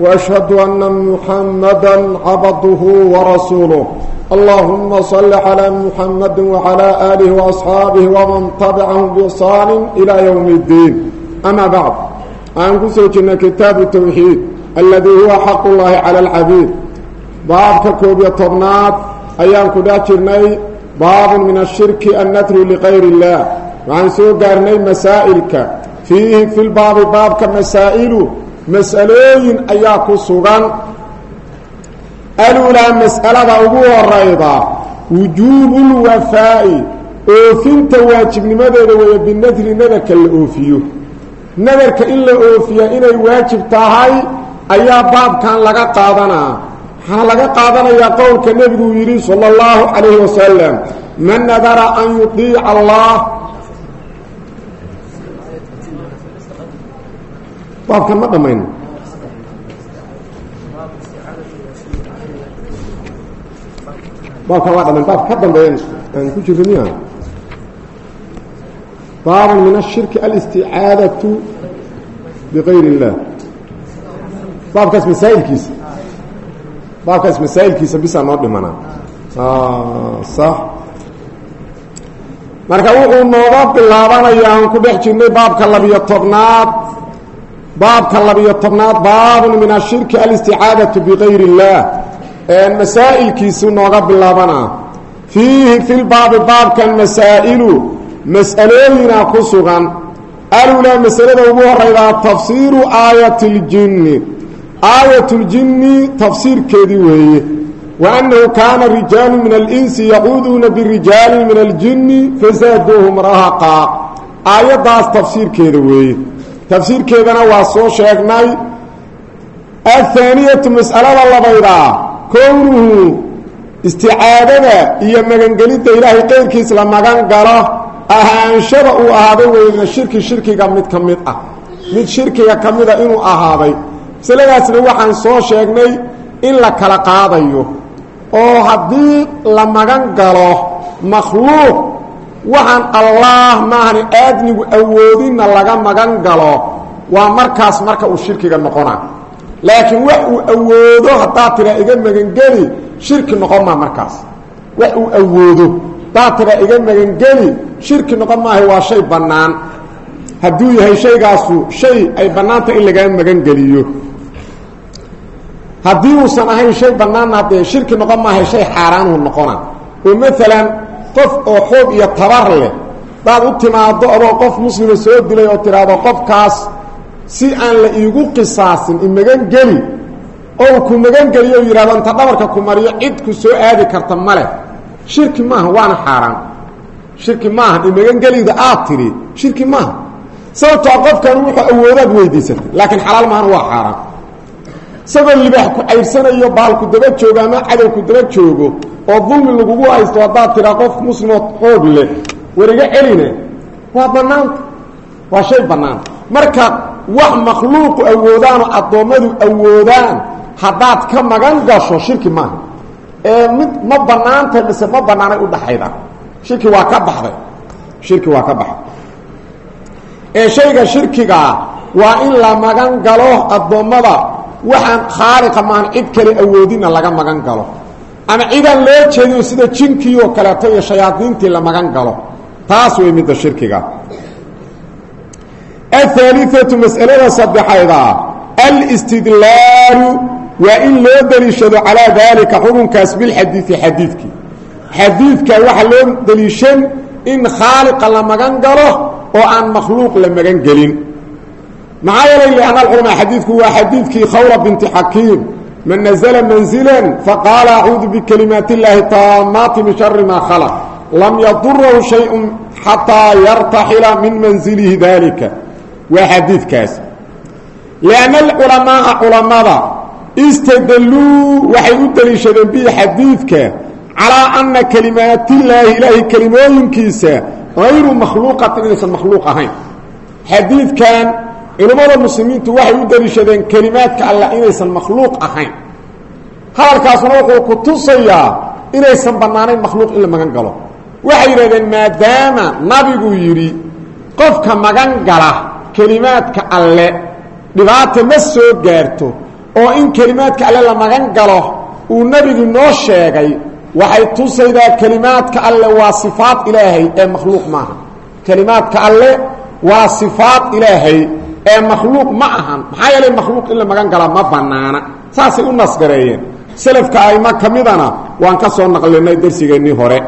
وأشهد أن محمدا عبده ورسوله اللهم صل على محمد وعلى آله وأصحابه ومن تبعهم بإحسان إلى يوم الدين أما بعد أنكو سوجنا كتاب التوحيد الذي هو حق الله على العبيد باب كوب يطبنات أيام كداترني باب من الشرك النتر لغير الله وعن سوء قارني مسائلك فيه في الباب باب mas'alooyin ayaa ku sugan. Alulaa mas'alada ugu horayda wujuubu lwafaa'i oofinta waajibnimadeeda weeye binadri nadarka la oofiyo. Nadarka in la oofiya inay waajib tahay ayaa baabkan laga qaadanaa. Waxaana laga qaadanayaa qowlka nebigu yidhi sala allahu calayhi wasalam man nadara an yudiica allah baabkan ma dhammayno baabkan waa dhaman baab ka dambeeya aan ku jirro miya? Baabun min ashirki alisticaadatu bikayr اllah baabkaas masaa'ilkiisa. Baabkaas masaa'ilkiisa bisaa noo dhimanaa sax. Marka wuxuu nooga bilaabanaya aan ku dhex jirnay baabka labiyo tobnaad baabka labiyo tobnaad baabun min ashirki alisticaadatu bikayr اllah masaa'ilkiisu nooga bilaabanaa fiihi fi lbaabi baabkan masaa'ilu mas'alooyinaa ku sugan. Alulaa masalada ugu horaydaa tafsiiru aayati اljinni aayatljinni tafsiirkeedii weeye. Wa annahu kaana rijaalu min alinsi yacuuduuna birijaali min aljinni fasaaduuhum rahaqaa aayaddaas tafsiirkeeda weeye tafsiirkeedana waa soo sheegnay. Athaaniyatu mas'alada labaydaa kownuhu isticaadada iyo magangelidda ilaahay qeyrkiis la magan galo ahaanshada uu ahaaday weyna shirki shirkiga mid ka mid ah. Mid shirkiga ka mida inuu ahaaday. Masaladaasna waxaan soo sheegnay in la kala qaadayo. Oo haddii la magan galo makhluuq waxaan allaah maahani aadmigu awoodinna laga magan galo. Waa markaas marka uu shirkiga noqona laakiin wax uu awoodo haddaad tiraa iga magangeli shirki noqon maa markaas. Wax uu awoodo haddaad tiraa iga magangeli shirki noqon maaha waa shay bannaan. Hadduu yahay shaygaasu shay ay bannaanta in lagaa magangeliyo haddii uusan ahayn shay bannaanna haddee shirki noqon maaha shay xaaraanuu noqona oo maalan qof oo xoog iyo tabar leh. Hadaad u timaado adoo qof muslima soo dilay oo tidhaahdo qofkaas si aan la iigu qisaasin imagan geli. Oo ku magan geliyo yidhahdo inta dhabarka ku mariyo cid ku soo aadi karta ma leh. Shirki maaha waana xaaraan. Shirki maaha imagan gelida aad tidhi shirki maaha. Sababtoo qofkan wuxuu awoodaad weydiisatay laakiin xalaal maahana waa xaaraan isagoo libaax ku cayrsanayo baalku daba joogo ama cadow ku daba joogo oo dulmi lagugu haysto haddaad tidhaa qof muslimoo xoog leh wariga celine waa bannaanta waa shay bannaan. Marka wax makhluuqu awoodaanoo addoommadu awoodaan haddaad ka magan gasho shirki maaha. Ee mid ma bannaantay mise ma bannaanay udhaxayda shirki waa ka baxday. Shirki waa ka baxday. Ee shayga shirkigaa waa in la magan galo addoommada waxaan khaaliqa maahan cid kale awoodinna laga magan galo. Ama cidaan loo jeedino sida jinkii oo kaleeto iyo shayaadiintii la magan galo. Taas way midda shirkiga. Ahaaliatu mas'alada saddexayda alistidlaalu waa in loo deliishado calaa daalika xukunkaas bilxadiidi xadiidkii xadiidka waxaa loo deliishan in khaaliqa la magan galo oo aan makhluuq la magan gelin maxaa yeelay lianna alculamaa xadiidku waa xadiidkii khawla binti xakiim man nazla manzilan faqaala acuudu bikalimaati illaahi taamaati min shari maa khalaq. Lam yadurahu shayun xataa yartaxila min manzilihi dalika waa xadiidkaas. Lianna alculamaaa culammada istadalluu waxay u deliishadeen bihi xadiidka calaa anna kalimaatillaahi ilaahay kelimooyinkiisa hayru makhluuqatin inaysan makhluuq ahayn. Xadiidkan culimmada muslimiintu waxay u daliishadeen kelimaadka allah inaysan makhluuq ahayn. Hadalkaasuna wuxuu ku tusayaa inaysan bannaanayn makhluuq in la magan galo. Waxay yidhahdeen maadaama nabigu yidhi qofka magan gala kelimaadka alle dhibaata ma soo gaarto oo in kelimaadka alle la magan galo uu nebigu noo sheegay waxay tusaydaa kelimaadka alle waa sifaad ilaahay ee makhluuq maaha kelimaadka alle waa sifaad ilaahay ee makhluuq ma ahan. Maxaa yeelay makhluuq in la magan gala ma banaana saasay u nasgareeyeen. Selafka aimo ka midana waan ka soo naqlinay dersigeennii hore.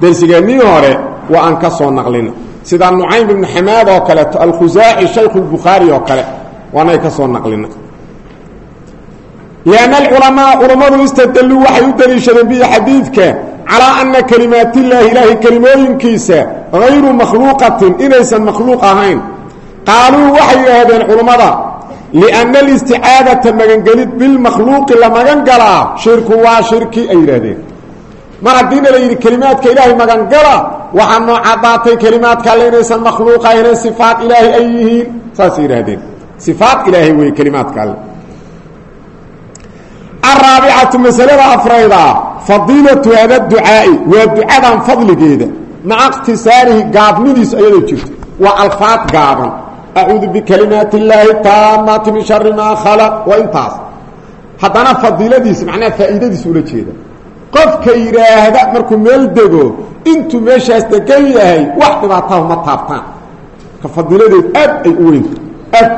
Dersigeennii hore waa aan ka soo naqlinay sida nucaym ibnu xamaad oo kaleeto alkhusaaci shaykhu lbukhaari oo kale waanay ka soo naqlinay lianna alculamaa culammadu istadalluu waxay u daliishadeen bihi xadiidka calaa anna kelimaatillaahi ilaahay kelimooyinkiisa hayru makhluuqatin inaysan makhluuq ahayn qaaluu waxay yidhaahdeen culammada lianna alisticaadata magangelid bilmakhluuqi la magan galaa shirku waa shirki ay yidhaahdeen mar haddiina la yidhi kelimaadka ilaahay magangala waxaa noo caddaatay kelimaadka alle inaysan makhluuq ahayne sifaat ilaahay ay yihiin saasay yidhaahdeen sifaat ilaahay weeye kelimaadka alle araabicatu masalada afrayda fadiilatu hada ducaa'i waa ducadan fadligeeda maca ikhtisaarihi gaabnidiisu waa alfaad gaaban acuudu bikalimaati illaahi taamaati min shari maa khalaq waa intaas haddana fadiiladiisa macnaha faa'iidadiisa ula jeeda qofka yidhaahda markuu meel dego intuu meeshaas degan yahay wax dhibaataha ma taabtaan ka fadiiladeed aad ay u weynta aad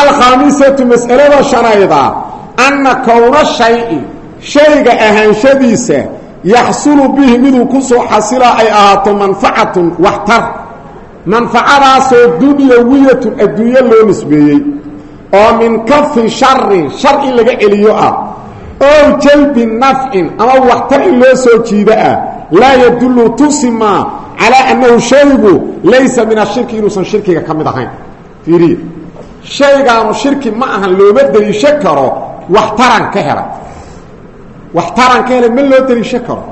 alkhaamisatu mas'alada shanayda anna kowna shay-i shayga ahaanshadiisa yaxsulu bihi miduu ku soo xasilaa ay ahaato manfacatun waxtar manfacadaasoo dunyawiyatun adduunyo loo nisbeeyey oo min kafi sharin shar in laga celiyo ah ow jalbi nafcin ama waxtar in loo soo jiido ah laa yadullu tusimaa calaa annahu shaygu laysa min ashirki inuusan shirkiga ka mid ahayn. Fiiriya shaygaanu shirki ma ahan looma deliisho karo waxtaran ka helay waxtaran ka helay ma loo deliisho karo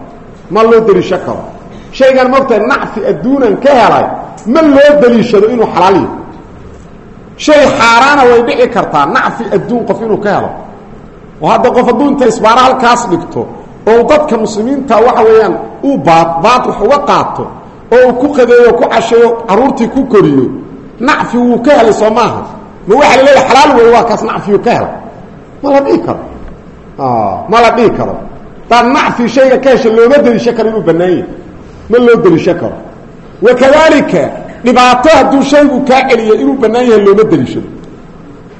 ma loo deliisho karo. Shaygan mogtahay nacfi adduunan ka helay ma loo deliishado inuu xalaal yahay? Shay xaaraana way dhici kartaa nacfi adduun qof inuu ka helo. Oo hadda qof hadduu inta isbaaro halkaas dhigto oo dadka muslimiinta waxa weeyaan uu baad baad wax uga qaato oo uu ku qadeeyo ku casheeyo caruurtii ku koriyo nacfi wuu ka helay soo maaha. Ma waxaa la leeyahay xalaal wey waa kaas nacfiyuu ka helay ma la dhihi karo. Ma la dhihi karo. Daad nacfi shayga ka hesha looma deliisho karo inuu bannaan yahay. Ma loo deliisho karo wakadalika dhibaato hadduu shaygu kaa celiya inuu bannaan yahay looma deliishado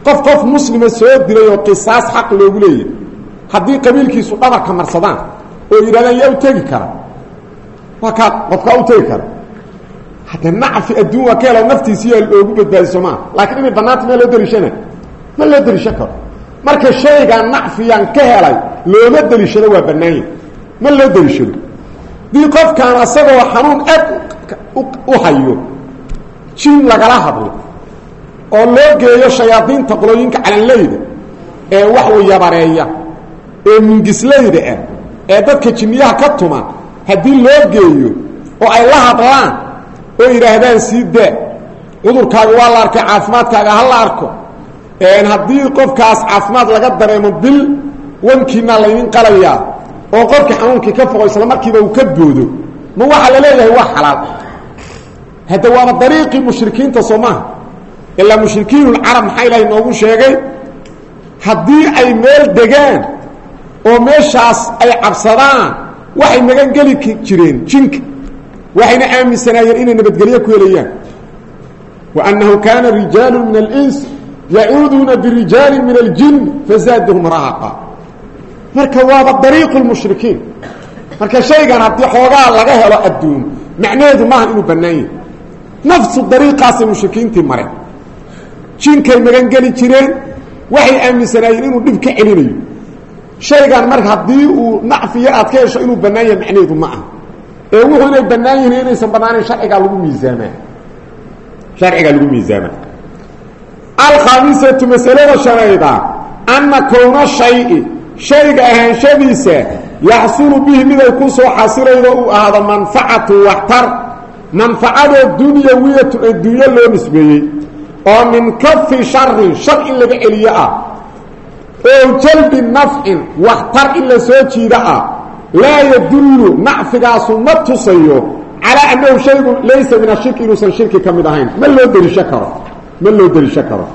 qof qof muslima soo dilay oo qisaas xaq loogu leeyahay haddii qabiilkiisu dhabarka marsadaan oo yidhahdaan yaa u tegi kara. Waa kaa qofkaa u tegi kara. Hadda nacfi adduun waa ka helo naftiisiyaa loogu badbaadiso maa laakiin inay bannaanta maa loo deliishana ma loo deliisho karo. Marka shaygaa nacfiyaan ka helay looma deliishado waa bannaanya ma loo deliishado dii qofkaan asagoo xanuun aad u hayo jin lagala hadlo oo loo geeyo shayaadiinta qolooyinka calanleyda ee waxway yabareeya ee mingislayda ah ee dadka jinniyaha ka tuma haddii loo geeyo oo ay la hadlaan oo yidhaahdaan sii daa cudurkaaga waa la arkay caafimaadkaaga ha la arko. Haddii qofkaas caafimaad laga dareemo bil wankiinaa laydin qalayaa oo qofkii xanuunkii ka foqo isla markiiba uu ka boodo ma waxaa la leeyahay waa xalaal. Hadda waaba dariiqii mushrikiinta soo maaha. Ilaa mushrikiinulcarab maxaa ilaahay noogu sheegay? Haddii ay meel degaan oo meeshaas ay cabsadaan waxay magan geli jireen jinka. Waxayna aaminsanaayeen inay nabadgelyo ku helayaan. Wa annahu kaana rijaalu min alins yacuuduuna birijaali min aljin fazaadahum rahaqa marka waaba dariiqu lmushrikiin marka shaygan haddii xoogaa laga helo adduun macnaheedu maaha inuu bannaan yahay. Nafsu dariiqaasay mushrikiintii mareen jinkay magan geli jireen waxay aaminsanaayeen inuu dhib ka celinayo. Shaygan marka haddii uu nacfiyo aad ka hesho inuu bannaan yahay macnaheedu ma aha. Ee wuxuu inay bannaan yihiin inaysan bannaanayn sharcigaa lagu miisaamaa sharcigaa lagu miisaamaa alkhaamisatu masalada shanayda anna kowna shay-i shayga ahaanshadiisa yaxsulu bihi miday ku soo xasilaydo uu ahaado manfacatu waxtar manfacadoo dunyawiyatu adduunyo loo nisbeeyey oo min kafi sharin shar in laga celiyo ah oo jalbi nafcin waxtar in la soo jiida ah laa yadullu nacfigaasu ma tusayo calaa annahu shaygu laysa min ashirki inuusan shirki ka mid ahayn. Ma loo deliisho karo ma loo deliisho karo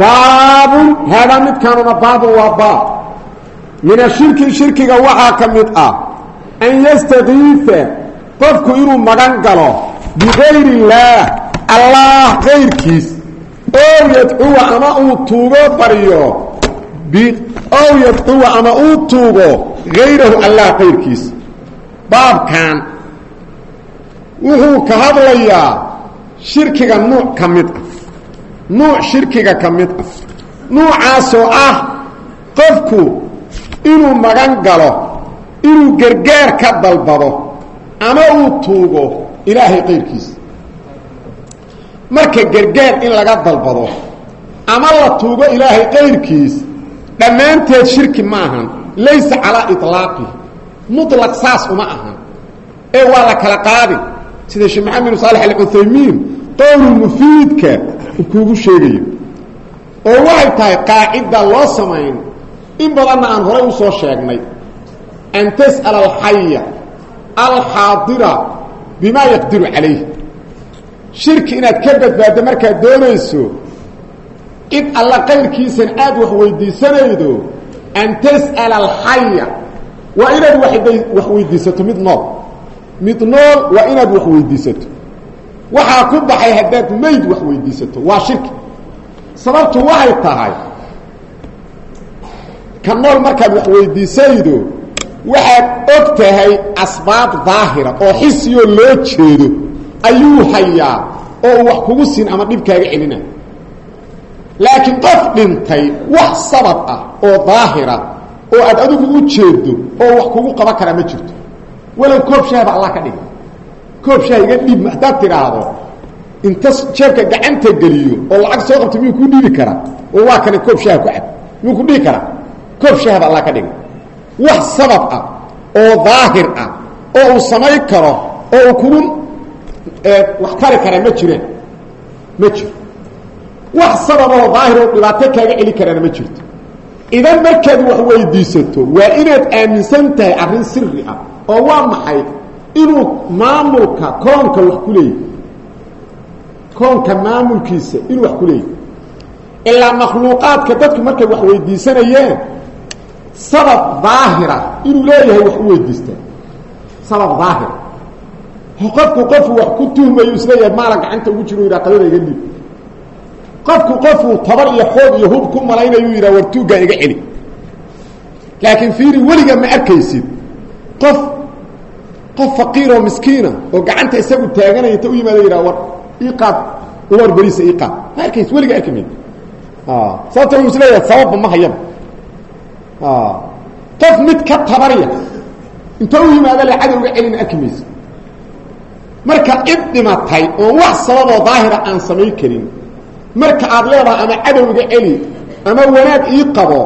baabun haadaa midkaanuna baabun waa baab. Min ashirki shirkiga waxaa ka mid ah an yastakiifa qofku inuu magan galo bigayri illaah allah kayrkiis ow yadcuwa ama uu tuugo baryo ow yadcuwa ama uu tuugo gayrahu allah kayrkiis. Baabkan wuxuu ka hadlayaa shirkiga nuuc ka mid ah nuuc shirkiga ka mid ah. Nuucaasoo ah qofku inuu magan galo inuu gargaar ka dalbado ama uu tuugo ilaahay qayrkiisa. Marka gargaar in laga dalbado ama la tuugo ilaahay qayrkiis dhammaanteed shirki ma ahan. Laysa calaa iطlaaqi muطlaq saas uma ahan. Ee waa la kala qaadi. Sida sheekh maxamed saalex alcuthaymiin qowlulmufiidka uu kuugu sheegayo oo waxay tahay qaacida loo samayn in badanna aan horay u soo sheegnay. An tas'ala alxaya alxaadira bimaa yaqdiru calayh shirki inaad ka badbaaddo markaad doonayso cid alla qayrkiisan aad wax weydiisanaydo an tas'ala alxaya waa inaad wax weydiisato mid nool. Mid nool waa inaad wax weydiisato waxaa ku baxay haddaad mayd wax weydiisato. Waa shirki sababtu waxay tahay ka nool markaad wax weydiisaydo waxaad og tahay asbaab daahira oo xisiyoo loo jeedo. Ayuu hayaa oo uu wax kugu siin ama dhib kaaga laakiin qof dhintay wax sabab ah oo daahira oo aad adigu u jeedo oo wax kugu qaban karaa ma jirto. Walow koob shaahba allah ka dhiga koob shaah iga dhiib haddaad tidhaahdo. Inta jeebka gacanta geliyo oo lacag soo qabto miyuu kuu dhiibi karaa? Oo waa kana koob shaah ku cab miyuu ku dhihi karaa? Koob shaahba allah ka dhiga wax sabab ah oo daahir ah oo uu samayn karo oo uu kugu wax tari karaa ma jiraan ma jiro wax sabab oo daahir oo dhibaato kaaga celi karaana ma jirto. Idan markaad wax weydiisato waa inaad aaminsan tahay arrin siri ah oo waa maxay inuu maamulka koonka wax ku leeyahy koonka maamulkiisa inuu wax ku leeyahy ilaa makhluuqaadka dadku markay wax weydiisanayeen sabab daahira inuu leeyahay wax u weydiistaa sabab daahira. Qofku qofuu wax ku tuhmayo is leeyahay maala gacanta ugu jiro yidhaha qadada iga dhiib qofku qofuu tabar iyo xoog iyo hub ku malaynayuu yidhaha wartuuggaa iga celi. Laakiin fiiri weliga ma arkaysid qof qof faqiiroo miskiina oo gacanta isagu taaganaya inta u yimaado yidhaha war ii qaad uwar beriisa ii qaad. Ma arkaysid weliga arki mayd sababta uu is leeyahay sababba ma hayaba qof mid ka tabarya inta u yimaado le cadowga celina arki maysa marka cid dhimatay oon wax sababoo daahira aan samayn karin marka aad leedahay ama cadowga celi ama wanaag ii qabo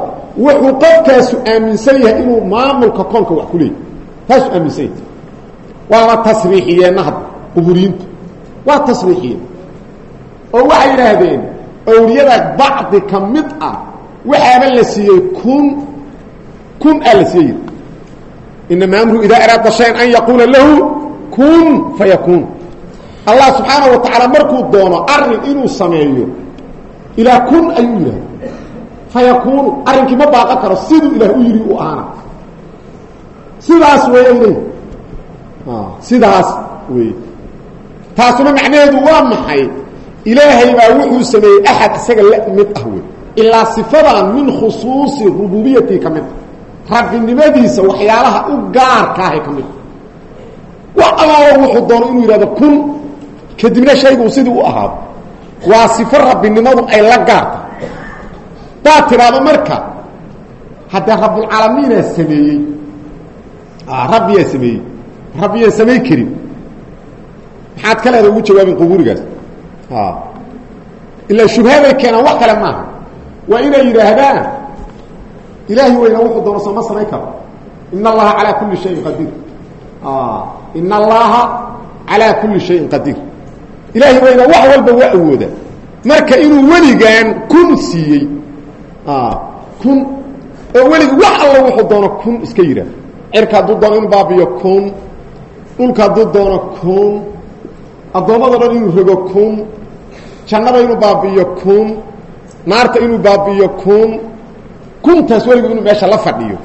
wuxuu qofkaasu aaminsan yahay inuu maamulka koonka wax ku leeyahy taasuu aaminsan yahay waaba tasriixiyeenna hadda quburiyiintu waa tasriixiyeen oo waxay yidhaahdeen awliyada bacdi ka mid ah waxaaba la siiyey kun kun aa la siiyey. Inama amru idaa araada shayan an yaquula lahu kun fayakuun allah subxaana wa tacaala markuu doono arrin inuu sameeyo ilaa kun ayuu yidhahda fayakuunu arrinkii ma baaqan karo siduu u ahaana sidaas wey ay leeyi sidaas wey taasuna macnaheedu waa maxay? Ilaahay baa wuxuu sameeyey axad isaga la mid ah wey ilaa sifadan min khusuusi rububiyati ka mid. Rabbinimadiisa waxyaalaha u gaarka ahay ka mid. Wax allaalo wuxuu doono inuu yidhahdo kun kadibna shaygu sidii u ahaado waa sifo rabbinimadu ay la gaarta. Daad tidhaahdo marka haddee rabbulcaalamiinaa sameeyey rabbiyaa sameeyey rabbiyaan samayn karin. Maxaad ka leeda ugu jawaabin qubuurigaas? Ilaa shubhaday keenaan wax kale maaha. Waa inay yidhaahdaan ilaahi weyna wuxuu doono sooma samayn karo. In allaha calaa kulli shayin qadiir in allaha calaa kulli shayin qadiir ilaahi weyna wax walba waa awooda. Marka inuu weligaan kun siiyey kun oo weligi wax alla wuxuu doono kun iska yidhaah cirka hadduu doono inuu baabiyo kun dhulka hadduu doono kun addoommado dhan inuu rogo kun jannada inuu baabi'iyo kun naarta inuu baabi'iyo kun kuntaas weligu inuu meesha la fadhiyo.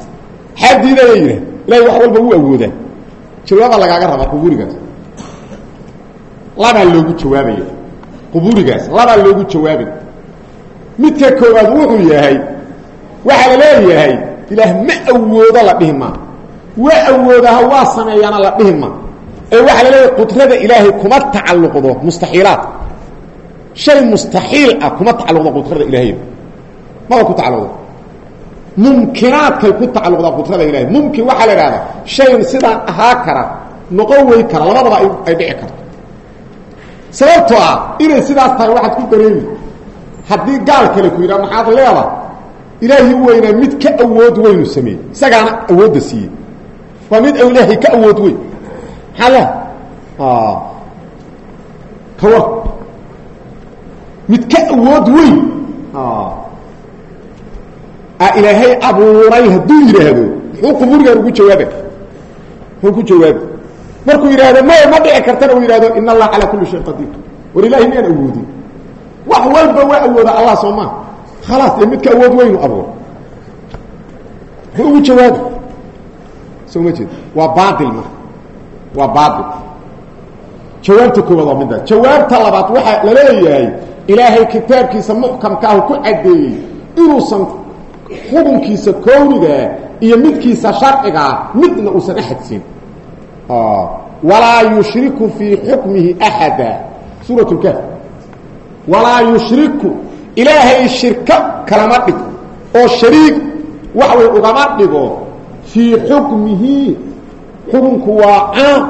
Xaa diidaya yidhah ilahay wax walba wuu awoodaa. Jawaabaa lagaaga rabaa quburigaas labaa loogu jawaabaya quburigaas labaa loogu jawaabay. Midka koowaad wuxuu yahay waxaa la leeyahay ilaah ma awoodo la dhihi waa awoodaha waa sameeyaana la dhihi maa ee waxaa la leeyahay qudrada ilaahay kuma tacalluqdo mustaxiilaad shay mustaxiil ah kuma tacalluqdo qudrada ilaahay. Maba ku tacalluqdo. Mumkinaadkay ku tacalluqdaa qudrada ilahay mumkin waxaa la ihahdaa shayn sidaan ahaa kara noqon wey kara labadaba ay dhici karto. Sababtoo ah inay sidaas tahay waxaad ku dareemi. Haddii gaal kale ku yidhaha maxaad leeda ilaahi weynaa mid ka awood weynu sameeyey. Isagaana awoodda siiyey waa mid ilaahay ka awood weyn. Maxaa le kawar mid ka awood weyn. Ilaahay abuuray hadduu yidhaahdo muxuu quburigaan ugu jawaaba muxuu ku jawaaba markuu yidhaahdo maya ma dhici kartana uu yidhahdo in allah calaa kulli shayin qadiir. War ilahay miyaan awoodin. Wax walba waa awooda allah soo maa khalaas ee midka awood weynu abuur soo ma jeed. Waa baail marka. Waa baail jawaabta koowaad waa middaas jawaabta labaad waxaa la leeyahay ilaahay kitaabkiisa muxkamkaahu ku caddeeyey inuusan xukunkiisa kownigaa iyo midkiisa sharcigaa midna uusan axadsiin walaa yushriku fii xukmihi axada suurat lkahf walaa yushriku. Ilaahay shirko kalama dhigo. Oo shariig wax way ugama dhigo fii xukmihi xukunku waa caam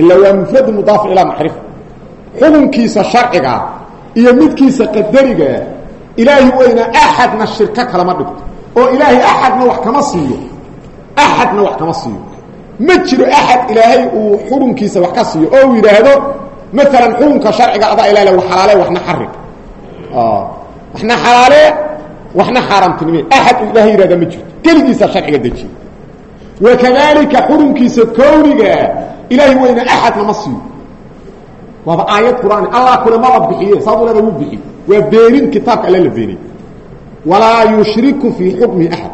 ilaa waa mufradu mudaaf ilaa macrifa xukunkiisa sharciga iyo midkiisa qadariga ilaahi weyna axadna shirko kalama dhigto. Oo ilaahay axadna wax kama siiyo. Axadna wax kama siiyo. Ma jiro axad ilaahay uu xukunkiisa wax ka siiyo oo yidhaahdo maalan xukunka sharciga adaa ilaale wa xalaale waxna xarim waxna xalaale waxna xaaraamtinime axad uu ilahay yihahda ma jirto. Keligiisa sharciga dejiye wakadalika xukunkiisa kowniga ilaahay weyna axadna ma siiyo. Waaba aayad qur'aan allah kule maba bixiye saadu leeda wuu bixiy waa beenin kitaabka alle la beeniyey. Walaa yushriku fii xukmihi axad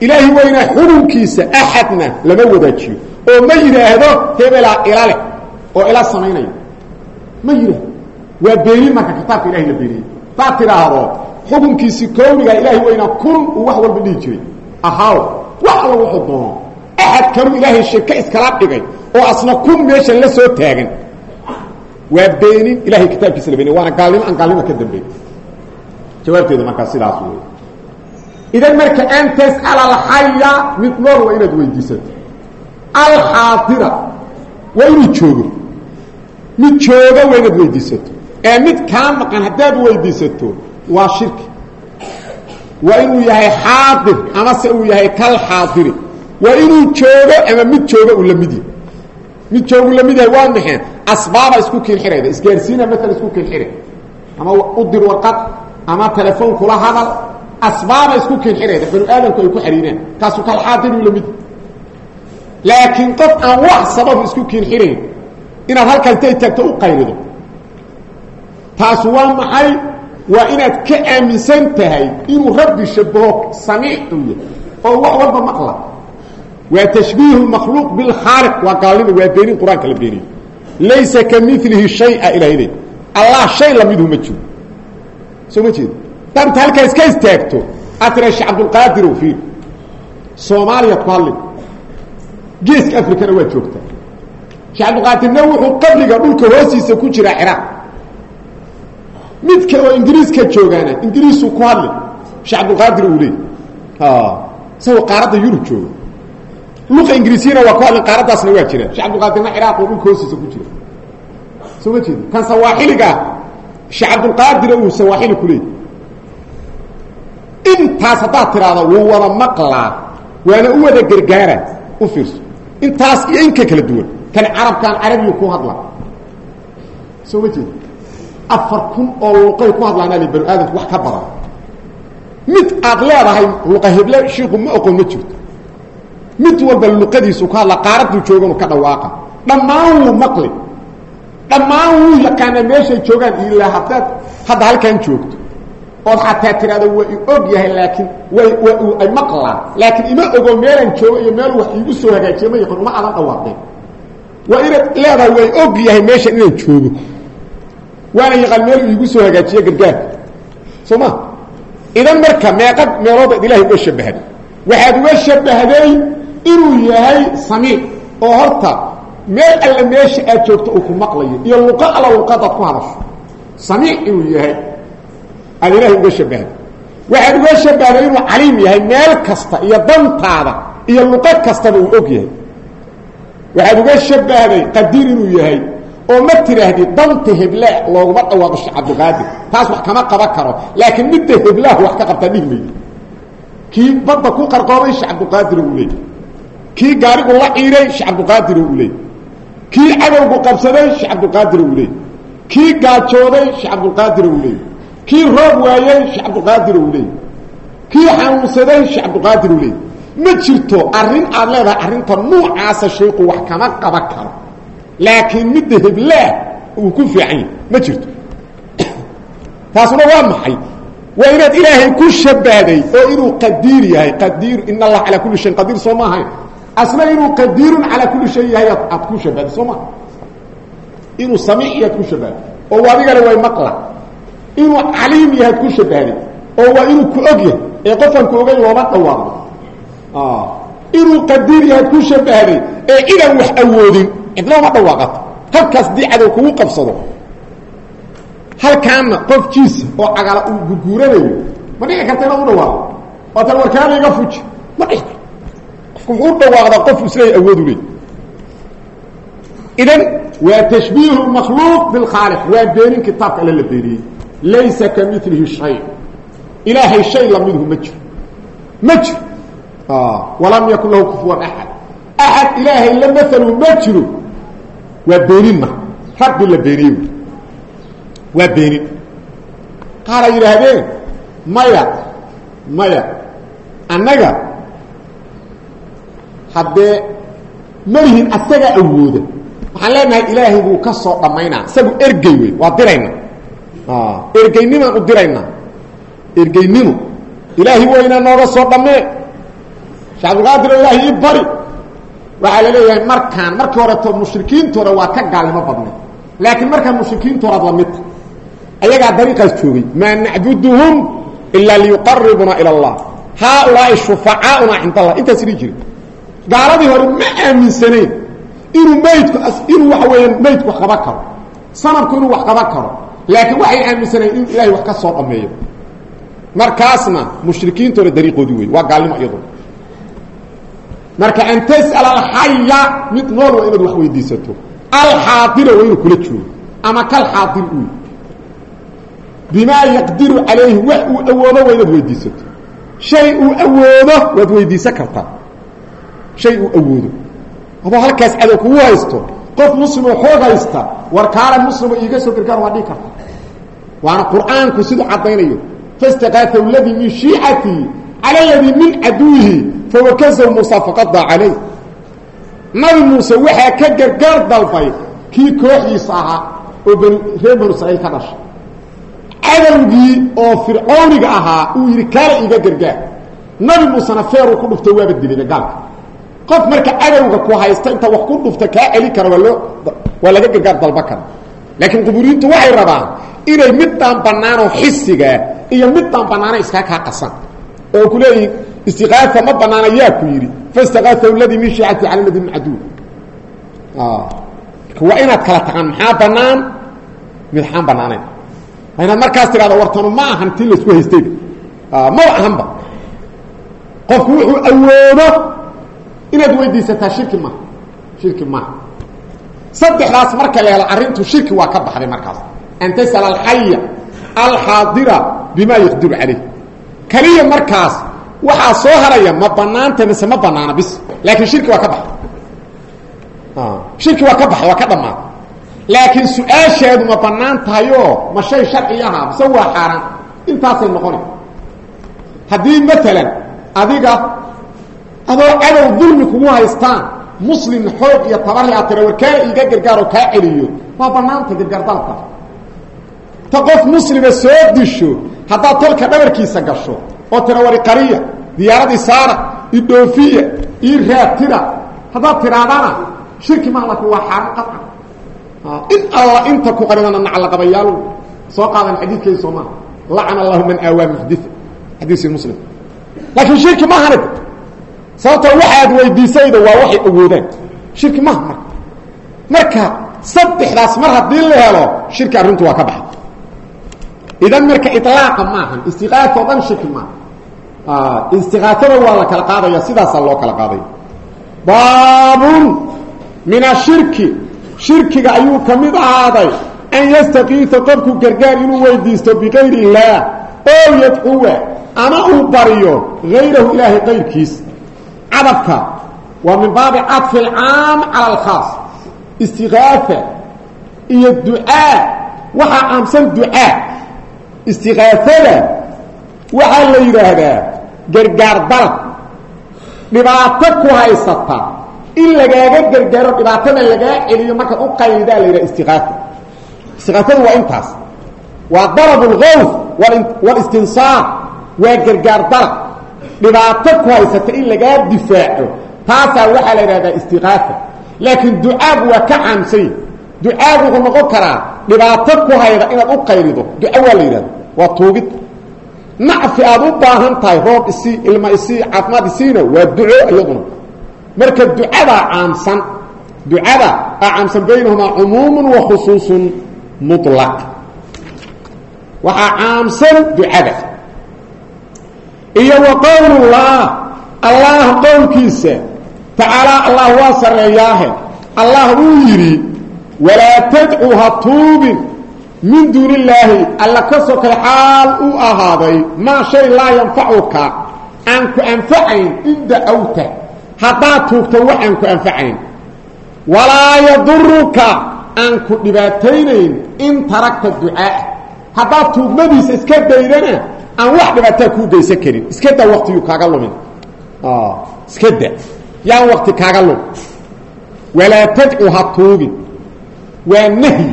ilaahi weynaa xukunkiisa axadna lama wadaajiyo. Oo ma yidhaahdo hebelaa ila leh oo ila samaynaya ma yidhaahdo. Waa beenin marka kitaabka ilahay la beeniyey xukunkiisi kowniga ilaahi weynaa kun uu wax walba dhihi jiray. Ahaaw wax alla wuxuu doono. Axad kanuu ilaahay shirka iskala oo asna kun meeshan la soo taagan. Waa beenin ilahay kitaabkiisa la beeniy waana gaalnimo aan gaalnimo ka dambeyn. Jawaabteeda markaa sidaas wey idan marka an tas'ala alxaya mid nool waa inaad weydiisato. Alxaadira waa inuu joogo. Mid jooga waa inaad weydiisato. Ee mid kaa maqan haddaad weydiisato waa shirki waa inuu yahay xaadir amase uu yahay kal xaadiri. Waa inuu joogo ama mid jooga uu la mid yahay mid joogu la mid yahay waa maxay asbaaba isku kiinxirayda isgaarsiina maala isku kiinxira ama u dir warqad ama telefoon kula hadal. Asbaaba isku kiinxirayda banu aadamku ay ku xariiraan kaasu kal xaadiru la mid laakiin qof aan wax sababu isku kiinxirayn inaad halkaa intay taagto u qayrido taasu waa maxay waa inaad ka aaminsan tahay inuu rabbi shabaho samiic uu yahay oo wax walba maqla waa tashbiihu makhluuq bilkhaaliq waa gaalnimo waa beenin qur'aanka la beeniyo laysa ka milihi shaya ilaahde allah shay lamidu ma jiro. Soo ma jeedo danta halkaa iska istaagto. Aad tira shee cabdulqaadir o fiir soomaaliyaad ku hadli. Geeska africana waa joogtaa shee cabdulqaadirna wuxuu qabriga dhulka hoostiisa ku jiraa ciraaq midka oo ingiriiska joogaana ingiriisuu ku hadli. Shee cabdulqaadir uu leey isagoo qaaradda yurub jooga. Luqa ingiriisiyana waa ku hadlin qaaraddaasna waa jira. Shee cabdulqaadirna ciraaq oo dhulka hoostiisa ku jira. Soo ma jeedo kan sawaaxiliga shee cabdulqaadira uu sawaaxili ku leey intaas haddaad tidhaahdo wuu wada maqlaa waana u wada gargaara u fiirso. Intaas iyo inka kala duwan kan carabkaan carabiga ku hadla. Soo ma jeed afar kun oo luqay ku hadlaanaa li banu aadamku wax ka badan. Mid aad leedahay luqa heble shiiku ma oqon ma jirto. Mid walba luqadiisu ku hadla qaaraduu jooganu ka dhawaaqa. Dhammaan wuu maqli. Dhammaan wuu yaqaanaa meeshay joogaan ilaa haddaad hadda halkan joogto. Ood xataa tidhahdo waa i og yahay laakiin way waa ay maqlaan. Laakiin ima ogo meelaan joogo iyo meel wax iigu soo hagaajiye ma yaqan uma adan dhawaaqeen waa inaad leedahay way og yahay meeshan inaan joogo waana yaqaan meel iigu soo hagaajiye gargaarka soo ma? Idan marka meeqa meeloodaad ilahay uga shabahday waxaad uga shabahday inuu yahay samiic oo horta meel alle meesha aad joogto uu ku maqlayo iyo luqa alla luqadaad ku hadasho. Samiic inuu yahay aad ilaahay uga shabahday waxaad uga shabahday inuu caliim yahay meel kasta iyo dantaada iyo luqa kastaba uu og yahay. Waxaad uga shabahday qadiir inuu yahay oo ma tidhaahdid danta heblaa looguma dhawaaqo sheekh cabdiqaadir taas wax kama qaban karo. Laakiin midda heblaah wax ka qabtaa dhihi maydo kii badda ku qarqoomay sheekh cabdiqaadir uu leeyay. Kii gaarigu la ciiray sheekh cabdiqaadir uu leeyay. Kii cadowgu qabsaday sheekh cabdiqaadir uu leeyay. Kii gaajooday sheekh cabdiqaadir uu leeyay. Kii roob waayey sheekh cabdiqaadir uu leeyay. Kii xanuunsaday sheekh cabdiqaadir uu leeyay. Ma jirto arrin aad leedahay arrinta nuucaasa shayku wax kama qaban karo laakiin midda heblaah uu ku fiican yahy ma jirto. Taasuna waa maxay? Waa inaad ilaahay ku shabahday oo inuu qadiir yahay. Qadiir in allah calaa kulli shayin qadiir soo ma ahayn asna inuu qadiirun calaa kulli shay yahay aad ku shabahday soo maa inuu samiic yahaad ku shabahday oo adigana way maqla. Inuu caliim yahaad ku shabahday oo waa inuu ku og yahay. Ee qofaan ku ogayn looma dhawaaqdo. Inuu qadiir yahaad ku shabahday ee idan wax awoodin cidna uma dhawaaqato. Halkaas dii cadow kugu qabsado halkaana qof jiisa oo cagala uu guguuranayo ma dhici karta inaad u waa tan warkaana iga fuji. Ma dhici karto qofku muxuu dhawaaqdaa qofu isleeya awoodu leey idan waa tashbiihu makhluuq bilkhaaliq waa beenin kitaabka alle la beeniyey. Laysa ka milihi shay. Ilaahay shay lamiduhu ma jiro. Ma jiro. Walam yakun lahu kufuwan axad axad ilaahay la maalu ma waa beenin ma. Rabbi la beeniye waa beenin. Qaala yidhaahdeen maya maya annaga haddee malihin asagaa awooda. Waxaan leenahay ilaahay buu ka soo dhammaynaa. Isagu ergey wey waa dirayna. Ergeynimaan u diraynaa ergeynimo ilaahi waynaa nooga soo dhammee. Shacabdulqaadiro ilaahay ii bari waxaa la leeyahay markaan markii horeto mushrikiintooda waa ka gaalnimo badnay. Laakiin markaan mushrikiintoodaad la midta ayagaa dariiqaas joogay. Maa nacbuduhum ilaa liyuqaribuna ila allah. Haaulaai shufacaauna cind allah. Intaas idhi jira gaaladii hore ma aaminsanayn inuu maydku inuu waxa weeyaan maydku wax qaban karo. Sanabku inuu wax qaban karo. Laakiin waxay aaminsanayn inuu ilahay wax ka soo dhameeyo markaasna mushrikiintooda dariiqoodii wey waa gaalnimo iyadu marka an tas'al alxaya mid nool waa inaad wax weydiisato. Alxaadira waa inuu kula joogo ama kalxaadir uy bimaa yaqdiru calayhi wax uu awoodo waa inaad weydiisato. Shay uu awoodo waad shay uu awoodo. Halkaas cadow kugu haysto qof muslimoo xoog haysta war kaala muslimo iiga soo gargaar waa dhihi waana qur'aanku siduu caddaynayo. Fastaqaatahu ladii min shiicatii cala ladii min caduwihi fawakazahu muusa faqada calayh nabi muuse waxaa ka gargaar dalbay kii kooxdiisa ahaa oo bani reer banu israiil ka dhashay cadowgii oo fircooniga ahaa uu yidhi kaala iiga gargaar nabi muusena feeruu ku dhuftay waaba dilayba gaalka qof marka cadowga ku haysta inta wax ku dhufta kaa celi kara waa loo waa laga gargaar dalba kara laakiin quburiyiintu waxay rabaan inay midaan bannaanoo xisigaa iyo midaan bannaana kaa qasan oo ku leeyihiin istiqaafa ma banaana yaa ku yidhi fastaqaafahu ladii min shiicati cala ladii min caduw waa inaad kala taqaan maxaa banaan mid xaan banaanayn waa markaas tidhahdo wartanu ma ahan tii la isku haystayba maba ahanba. Qofku wuxuu awoodo inaad weydiisataa shirki maaha shirki maaha saddexdaas marka la helo shirki waa ka baxday markaas. An tas'al alxaya alxaadira bima yaqdiru calayh keliya markaas waxaa soo haraya ma banaanta mise ma banaana bis. Laakiin shirki waa ka baxay shirki waa ka baxay waa ka dhammaada laakiin su'aasheedu ma bannaan tahay oo ma shay sharci ahaa mise waa xaaraan. Intaasay noqona haddii maalan adiga adoo cadow dulmi kugu haystaan muslim xoog iyo tabarle aad tira war kaa iiga gargaaroo kaa celiyo waa banaanta gargaar dalka. Ta qof muslima soo disho haddaad tolka dhabarkiisa gasho oo tira wari qariya diyaaradii saara idhoofiya ii raabtida haddaad tidhaahdana shirki maa laakin waa xaaraan qaca in alla inta ku qaridana naclaqabayaal soo qaadan xadiidkeedi soo maa lacana man aawaa muxdia xadiisi muslim. Laakiin shirki ma hanid. Sababtoo waxaad weydiisayda waa waxay awoodaan. Shirki maha marka saddexdaas mar haddii la helo shirki arrintu waa ka baxay idan marka ilaaqa maahan istiqaafo dhan shirki maaha istiqaafada waa la kala qaadaya sidaasaa loo kala qaadaya baabun min ashirki shirkiga ayuu ka mid ahaaday an yastakiisa qofku gargaar inuu weydiisto bikayri illaah oo yadcuwa ama uu baryo hayrahu ilaahay qayrkiis cadabka waa min baabi cadfi alcaam cala alkhaas istikaafa iyo ducaa waxaa caamsan ducaa istikaafada waxaa la yidhaahdaa gargaar dalab dhibaato ku haysata in lagaaga gargaaro dhibaatada lagaa celiyo markaad u qaylidaa la yidhaha istikaafa istikaafadu waa intaas. Waa dalab اlgawf walistinsaar waa gargaar dalab dhibaato ku haysata in lagaa difaaco. Taasaa waxaa la yidhahdaa istikaafa laakiin ducaagu waa ka caamsany ducaagu wuxuu noqon dhibaato ku hayda inaad u qaylido duca waa la yidhahda waa tuugid. Nacfi aad u baahan tahay roob isii ilma isii caafimaad isiina waa duco iyaduna. Marka ducadaa caamsan ducada aa caamsan baynahumaa cumuumu wa khusuusun mulaq waxaa caamsan ducada. Iyo wa qowlullah allah qowlkiisa tacaalaa allah waa sarreeyaahe. Allah uu yidhi walaa tadcu ha tuugin min duuni illaahi alla ka sokay xaal u ahaaday maa shay laa yanfacuka. Aan ku anfacayn in dacawta haddaad tuugto wax aan ku anfacayn. Walaa yaduruka aan ku dhibaataynayn in taragta ducaaa haddaad tuugmadiisa iska daydana aan wax dhibaataa kuu geysan karin. Iska daa waktiyuu kaaga lumin waa nahyi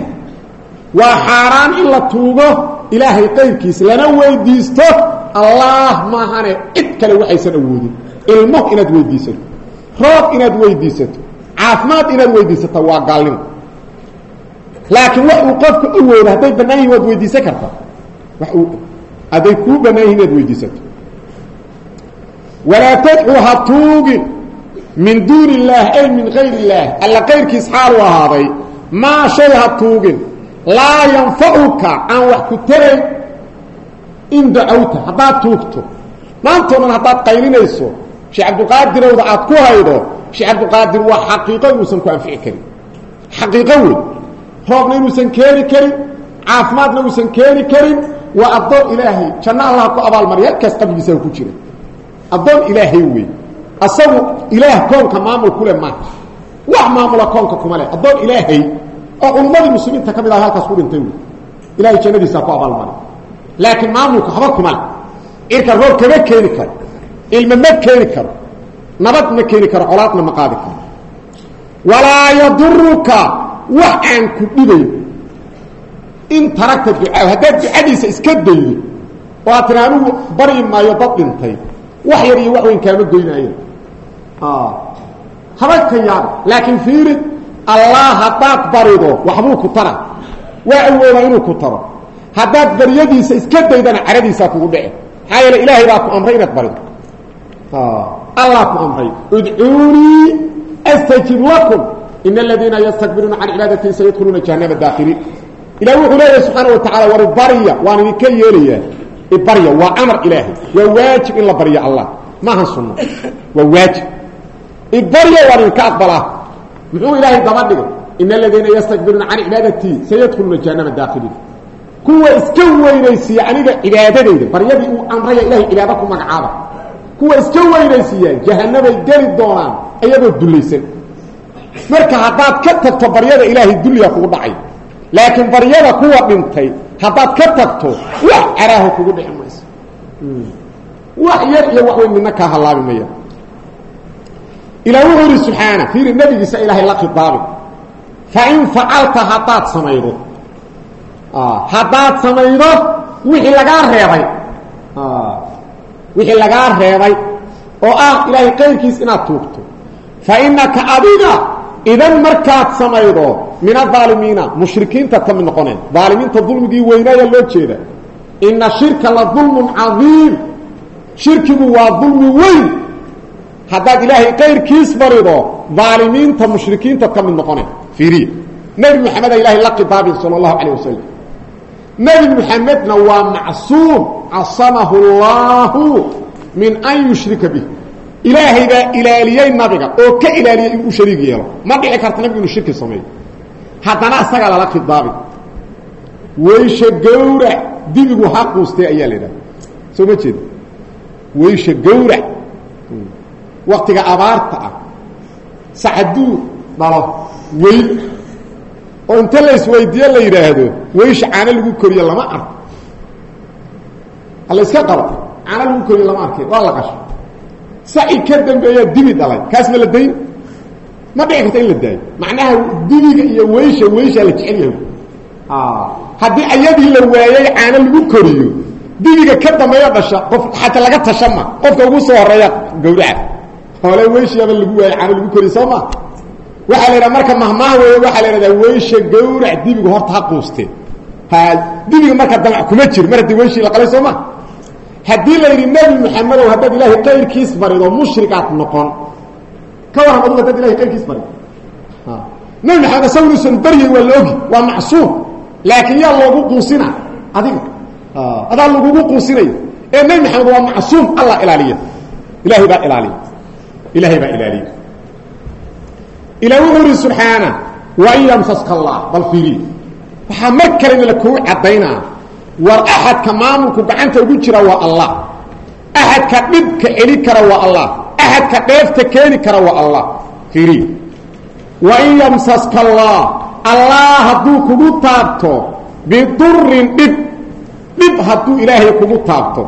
waa xaaraan in la tuugo ilaahay qayrkiis lana weydiisto. Allah maahane cid kale waxaysan awoodin. Ilmo inaad weydiisato roob inaad weydiisato caafimaad inaad weydiisato waa gaalnimo. Laakiin wax uu qofka awoodo hadday bannaan yihiin waad weydiisan kartaa uu hadday kuu bannaan yihiin inaad weydiisato. Walaa tadcu ha tuugin min duuni illaah ay min kayr illaah. Alla qayrkiis xaalu ahaaday maa shay ha tuugin. Laa yanfacuka aan wax ku tarayn in dacawta haddaad tuugto. Maantoo dhan haddaad qaylinayso sheekh cabdiqaadirowda aad ku haydo sheekh cabdiqaadir waa xaqiiqo inuusan ku anfici karin. Xaqiiqo wey roobna inuusan keeni karin caafimaadna uusan keeni karin. Waa addoon ilaahay janno allah ku abaalmariya halkaas qabrigiisa ku jira. Addoon ilaahay wey asagu ilaah koonka maamul ku leh maaha wax maamula koonka kuma leh. Addoon ilaahay oo culummadii muslimiinta ka mid ah halkaas ku dhintay wey ilahay jannadiisaa ku abaalmari laakiin maamulka haba kuma leh cirka roob kama keeni karo. Ilma ma keeni karo. Nabad ma keeni karo. Colaadna ma qaadi karo. Walaa yaduruka wax aan ku dhibayn in taragta ducaa haddaad ducadiisa iska daydo oo aad tiri anigu baryi maayo dad dhintay. Wax yar iyo wax weyn kaama goynaayen haba ka yaaba laakiin fiiri allah haddaad barido waxbuu ku tara waa awoodaa inuu ku taro. Haddaad baryadiisa iska daydana caradiisaa kugu dhici maxaa yeele ilaahay baa ku amray inaad barido. Allah ku amray. Udcuunii astajib lakum. In aladiina ystakbiruuna can cibaadatii sayadkhuluuna jahanama daakhiliin ilah wuxuu leeyahay subxaana wa tacala war ibarya waan idinka yeelayaa. Ibarya waa amar ilaahay. Waa waajib in la baryo allah. Maaha sunno. Waa waajib. Ibarya waan idinka aqbalaa muxuu ilaahay daba dhigay in aladiina ystakbiruuna can cibaadatii sayadkhuluuna jahanama daakhiliin kuwa iska weynaysiiya aniga cibaadadayda baryadii uu amraya ilahay cibaado ku magacaaba. Kuwa iska weynaysiiya jahanabay geli doonaan iyadoo dullaysan marka haddaad ka tagto baryada ilaahay dulliga kugu dhacay laakiin baryada kuwa dhintay haddaad ka tagto wax caraaho kugu dhici mayso. Wax yar iyo wax weyn midna kaa hallaabi ilaah wuxuu yidhi subxaana fiiri nabigiisa ilaahay la khitaabi fain facalta haddaad samaydo. Haddaad samaydo wixii lagaa reebay. Wixii lagaa reebay oo ah ilaahay qayrkiis inaad tuugto. Fa inaka adiga idan markaad samaydo min adaalimiina mushrikiinta ka mid noqoneen. Daalimiinta dulmigii weynaaya loo jeeda. Ina shirka la dulmun cadiim. Shirkigu waa dulmi weyn haddaad ilaahay qayrkiis barido daalimiinta mushrikiinta ka mid noqoneen fiiriya nebi moxameda ilahay la khidaabin sala allahu calayh wasalam nebi moxamedna waa macsuum casamahu allahu min an yushrika bih ilaahay baa ilaaliyey nabiga oo ka ilaaliyey inuu shariig yeelo. Ma dhici karta nabigu inuu shirki sameeyo haddana isagaa lala khidaabi weysha gawrac dibigu ha quustay ayaa soo ma jeeda gawrac waktiga abaarta ah saxaduu dhalo wey. Oo inta la isweydiiyo la yidhaahdo weysha caano lagu koriyo lama arko. Hala iska qabta caano lagu koriyo lama arkeen waa la qasho. Saci ka dambeeyaa dibi dhalay kaas ma la dayn? Ma dhici karta in la daayo. Macnaha dibiga iyo weysha weyshaa la jecel yahay. Haddii ayadii la waayey caano lagu koriyo dibiga ka dambeeyo dhasha qof xataa laga tashama qofka ugu soo horreeya gawraca hoole weyshiaba lagu waayey caano lagu soo ma? Waxaa la yidhaha marka mahmaah weeye waxaa la yidhahdaa weysha gawrac dibigu horta ha quustee ha dibiga marka damac kuma jiro mar haddii weyshii la qalay soo ma? Haddii la yidhi nebi moxamedow haddaad ilaahay qayrkiis barido mushrigaad noqon. Ka waran adugu haddaad ilahay qayrkiis barido. Nebi maxamed isagunuusan baryin waa la ogi waa macsuum. Laakiin yaa loogu quusina adiga. Adaa lagugu quusinayo. Ee nebi maxamed waa macsuum allah ilaaliya ilaahay baa ilaaliya ilaahay baa ilaaliya ilah wuxuu ihi subxaana wain yamsaska allah bal fiiriy waxaa mar kalena la kuu caddaynaa war axadka maamulku gacanta ugu jira waa allah axadka dhibka celi kara waa allah axadka dheefta keeni kara waa allah fiiriy wain yamsaska allah allah hadduu kugu taabto bidurin dhib dhib hadduu ilaahay kugu taabto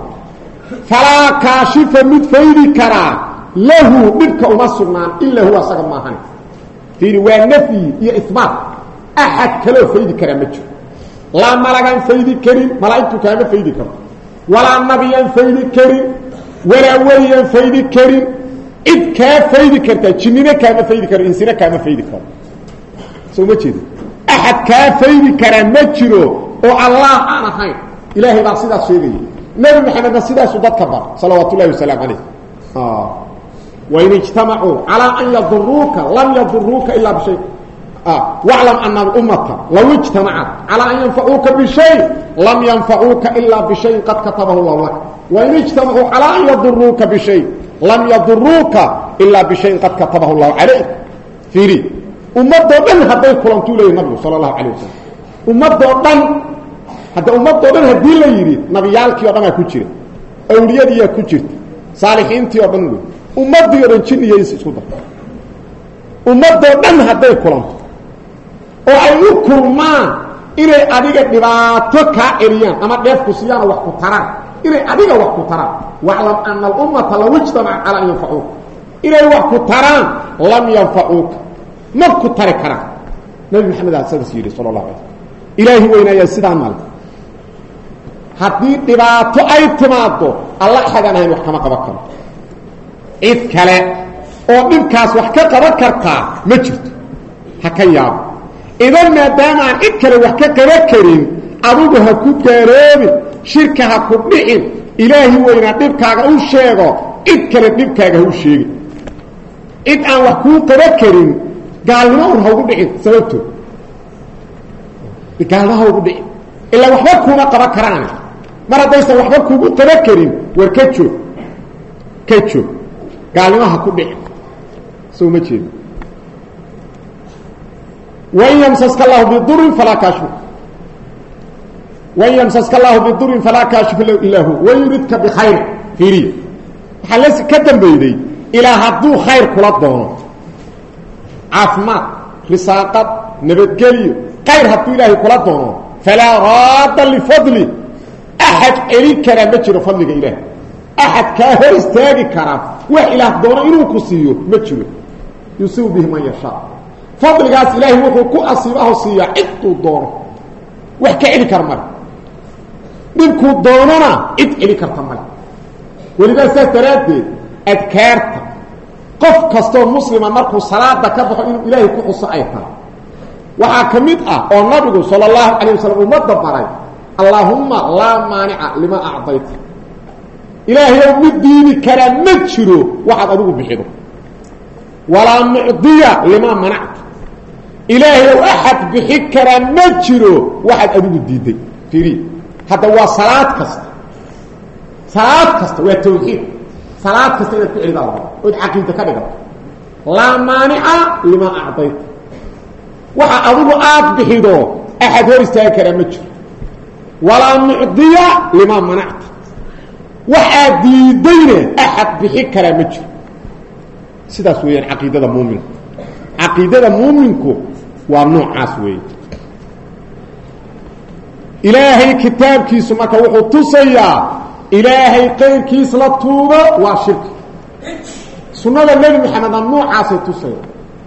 falaa kaashifa mid faydi karaa lahu dhibka uma sugnaan ilaa huwa asaga maahan fiiri waa nafyi iyo ibaat axad kaloo faydi karaa ma jiro. Laa malagaan faydi karin malaa'igtu kaama faydi karto walaa nabiyaan faydi karin walaa weliyaan faydi karin. Cid kaa faydi kartaa jinnina kaama faydi karo insina kaama faydi karo. Soo ma jeedo axad kaa faydi karaa ma jiro oo allah aan ahayn. Ilaahay baa sidaas sheegaya nebi maxamedna sidaasu dadka wain ijtamacuu calaa an yaduruuka lam yaduruuka ilaa bishay waclam ana alummata law ijtamacat calaa an yanfacuuka bishay lam yanfacuuka ilaa bishayin qad katabahu llahu lak wain ijtamacuu calaa an yaduruuka bishay lam yaduruuka ilaa bishayin qad katabahu llahu calayk fiiri ummadoo dhan hadday kulantuu leeyay nabigu sala allahu calay wasalam ummadoo dhan hadda ummadoo dhan haddii la yidhi nabiyaalkii o dhan aa ku jira awliyadii yaa ku jirta saalixiintii oo dhan wey ummadii o dhan jin iyo ins isku dar ummadoo dhan hadday kulanto. Oo ay u kulmaan inay adiga dhibaato kaa celiyaan ama dheef ku siiyaan oo wax ku taraan. Inay adiga wax ku taraan. Waclam ana alummata law ijtamaca calaa an yanfacuuka inay wax ku taraan lam yanfacuuka ma ku tari karaan. Nabi maxamed aa sadas yidhi sala allahu alay ilaahi weynaayaa sidaa male haddii dhibaato ay timaado alla axadaan ahayn wax kama qaban karo cid kale oo dhibkaas wax ka qaban kartaa ma jirto. Ha ka yaabo. Idan maadaama aan cid kale wax ka qaban karin adugu ha ku gaaroobin shirka ha ku dhicin ilaahi weynaa dhibkaaga u sheego cid kale dhibkaaga ha u sheegin cid aan wax kuu qaban karin gaalnimo un ha ugu dhicin sababto. Gaalnimo ha ugu dhicin ilaa waxba kuuma qaban karaan. Mar haddaysan waxba kuugu qaban karin war ka joog ka joog gaalnimaha ku dhici. Soo ma jeedo. Wain yamsaska allahu bidurin falaa kaashfu wain yamsaska allahu bidurin falaa kaashifa lahu ilaa hu. Wain yuridka bikhayr fiiriya waxaa la ka dambeyday ilaa hadduu khayr kula doono. Caafimaad risaaqad nabadgelyo khayr hadduu ilaahay kula doono. Falaa raada lifadli axad celin karaa ma jiro fadliga ilaah axad kaa hor istaagi karaa wax ilaah doono inuu ku siiyo ma jiro yusibu bihi man yashaa fadligaas ilaahay wuxuu ku asiibaho siiyaa ciduu doono wax ka celi kara male dhibkuu doonona cid celi karta male welidaa saas daraaddeed adkaarta qof kastoo muslima markuu salaada ka baxo inuu ilaahay ku xuso ay tahay waxaa ka ah oo nabigu sala allahu calayh wasalam ummadda baray allaahumma laa maanica lima acdayta ilaahayow mid diidi karaa ma jiro waxaad adigu bixido. Walaa mucdiya limaa manacta. Ilaahayow axad bixi karaa ma jiro waxaad adigu diiday. Fiiri hadda waa salaad kasta. Salaad kasta waa tawxiid. Salaad kasta inaad ku celidaa raba ood caqiida ka dhigato. Laa maanica limaa acdayta. Waxa adigu aad bixido axad hor istaagi karaa ma jiro. Walaa mucdiya limaa manacta waxaad diidayna axad bixi karaa ma jiro. Sidaas weeyaan caqiidada muuminku caqiidada muuminku waa noocaas weeye. Ilaahay kitaabkiisu marka wuxuu tusayaa ilaahay qayrkiis la tuugo waa shirki. Sunnada nebi maxameda noocaasay tusaya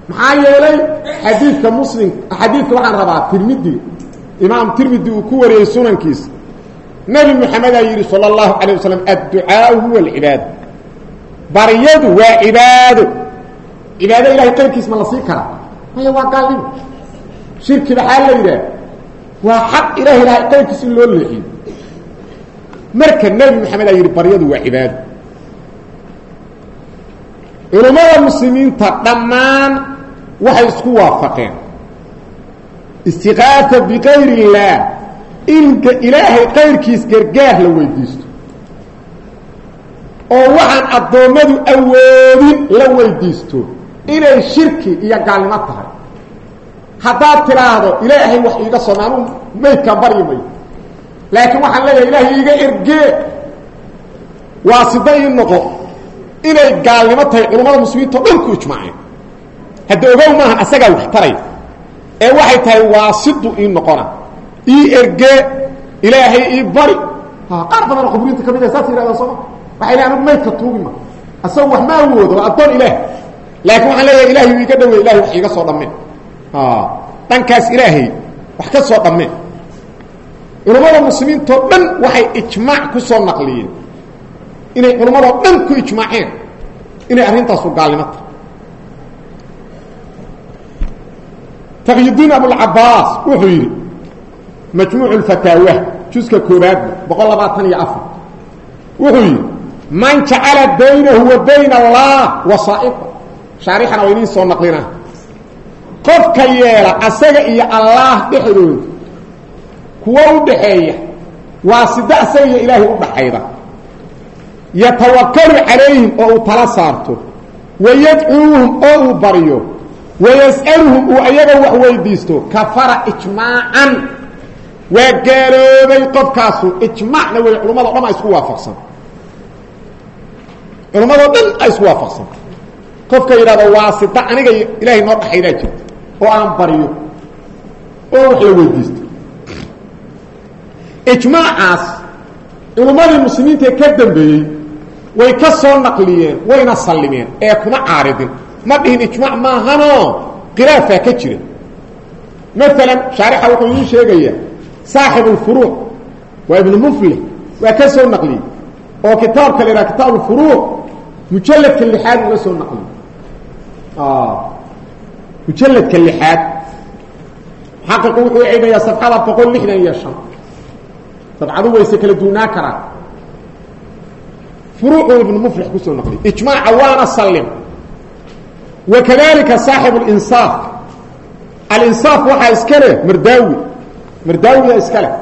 maxaa yeelay xadiidka muslim xadiidka waxaan rabaa tirmidi imaam tirmidi uu ku wariyey sunankiisa nebi moxamedaa yidhi sala allahu calayh wasalam adducaau huwa alcibaada baryadu waa cibaado cibaado ilahay qayrkiis ma la sii karaa. Maya waa gaalnimo shirki maxaa la yidhaah waa xaq ilahi ilahay qayrkiis in loo leexiyo. Marka nebi moxamed aa yidhi baryadu waa cibaado culummada muslimiinta dhammaan waxay isku waafaqeen. Istiqaata bikayr illaah in ilaahay qayrkiis gargaar la weydiisto. oo waxaan addoommadu awoodin la weydiisto inay shirki iyo gaalnimo tahay. Haddaad tidhaahdo ilaahay wax iiga soome anuu maydkaan baryi mayo laakiin waxaan leeyahay ilaahay iiga ergee waa ii noqo inay gaalnimo tahay culummada muslimiinta o dhan ku ijmaaceen. Hadda ogow maahan asagaa wax taray ee waxay tahay waa sidu ii noqona ii ergee ilaahay ii bari. Qaar badanoo qabriinta ka mid ah saas yidhahdaa sooma waxay leean maydka tuugima asaga wax ma awoodo waa ilaah. Laakiin waxaan leeyahay ilahay iiga dhawey ilahay wax iiga soo dhammeen dhankaas ilaahay wax ka soo dhammeen culummada muslimiintao dhan waxay ijmaac ku soo naqliyeen inay culummadoo dhan ku ijmaaceen. Inay arrintaasu gaalnimo tahay taqyudiin abulcabaas wuxuu yidhi majmuuc اfataawa juska koobaadba boqol labaatan iyo afar. Wuxuu yidhi man jacala baynahu wa bayna allah wasaa'iqa. Shaarixana waa idiin soo naqlina. Qofka yeela asaga iyo allaah dhexdooda kuwo u dhaxeeya waa sida asaga iyo ilaahay u dhaxayda yatawakalu calayhim oo uu tala saarto wayadcuuhum oo uu baryo wayas'aluhum uu ayaga wax kafara ijmaacan waa gaaloobay qofkaasu ijmaacna wey culamado dhan a isku waafaqsan. Culammadoo dhan a isku waafaqsan. Qofka yidhahdo waa sida aniga ilaahay noo dhaxaydaa jirta oo aan baryo oo wax la weydiisto. Ijmaacaas culummadii muslimiintaee ka dambeeyey way ka soo naqliyeen wayna sallimeen ee kuma caaridin. Ma dhihin ijmaac maahanoo khilaafaa ka jira. Maalan shaarixa wuxuu idiin sheegayaa saaxib ulfuruuc waa ibnu muflix waa ka soo naqliyey. Oo kitaabka la yidhaha kitaab ulfuruuc mujalladka lixaad uga soo naqliyey. Mujalladka lixaad. Xaqiqu wuxuu eegayaa safxada boqol lixdan iyo shan. Sabcadu wayse kala duunaa karaan. Furuucu ibnu muflix ku soo naqliyey. Ijmaaca waana sallim. Wakadalika saaxibu linsaaf alinsaaf waxaa iska leh mardaawi mardaawiya iska leh.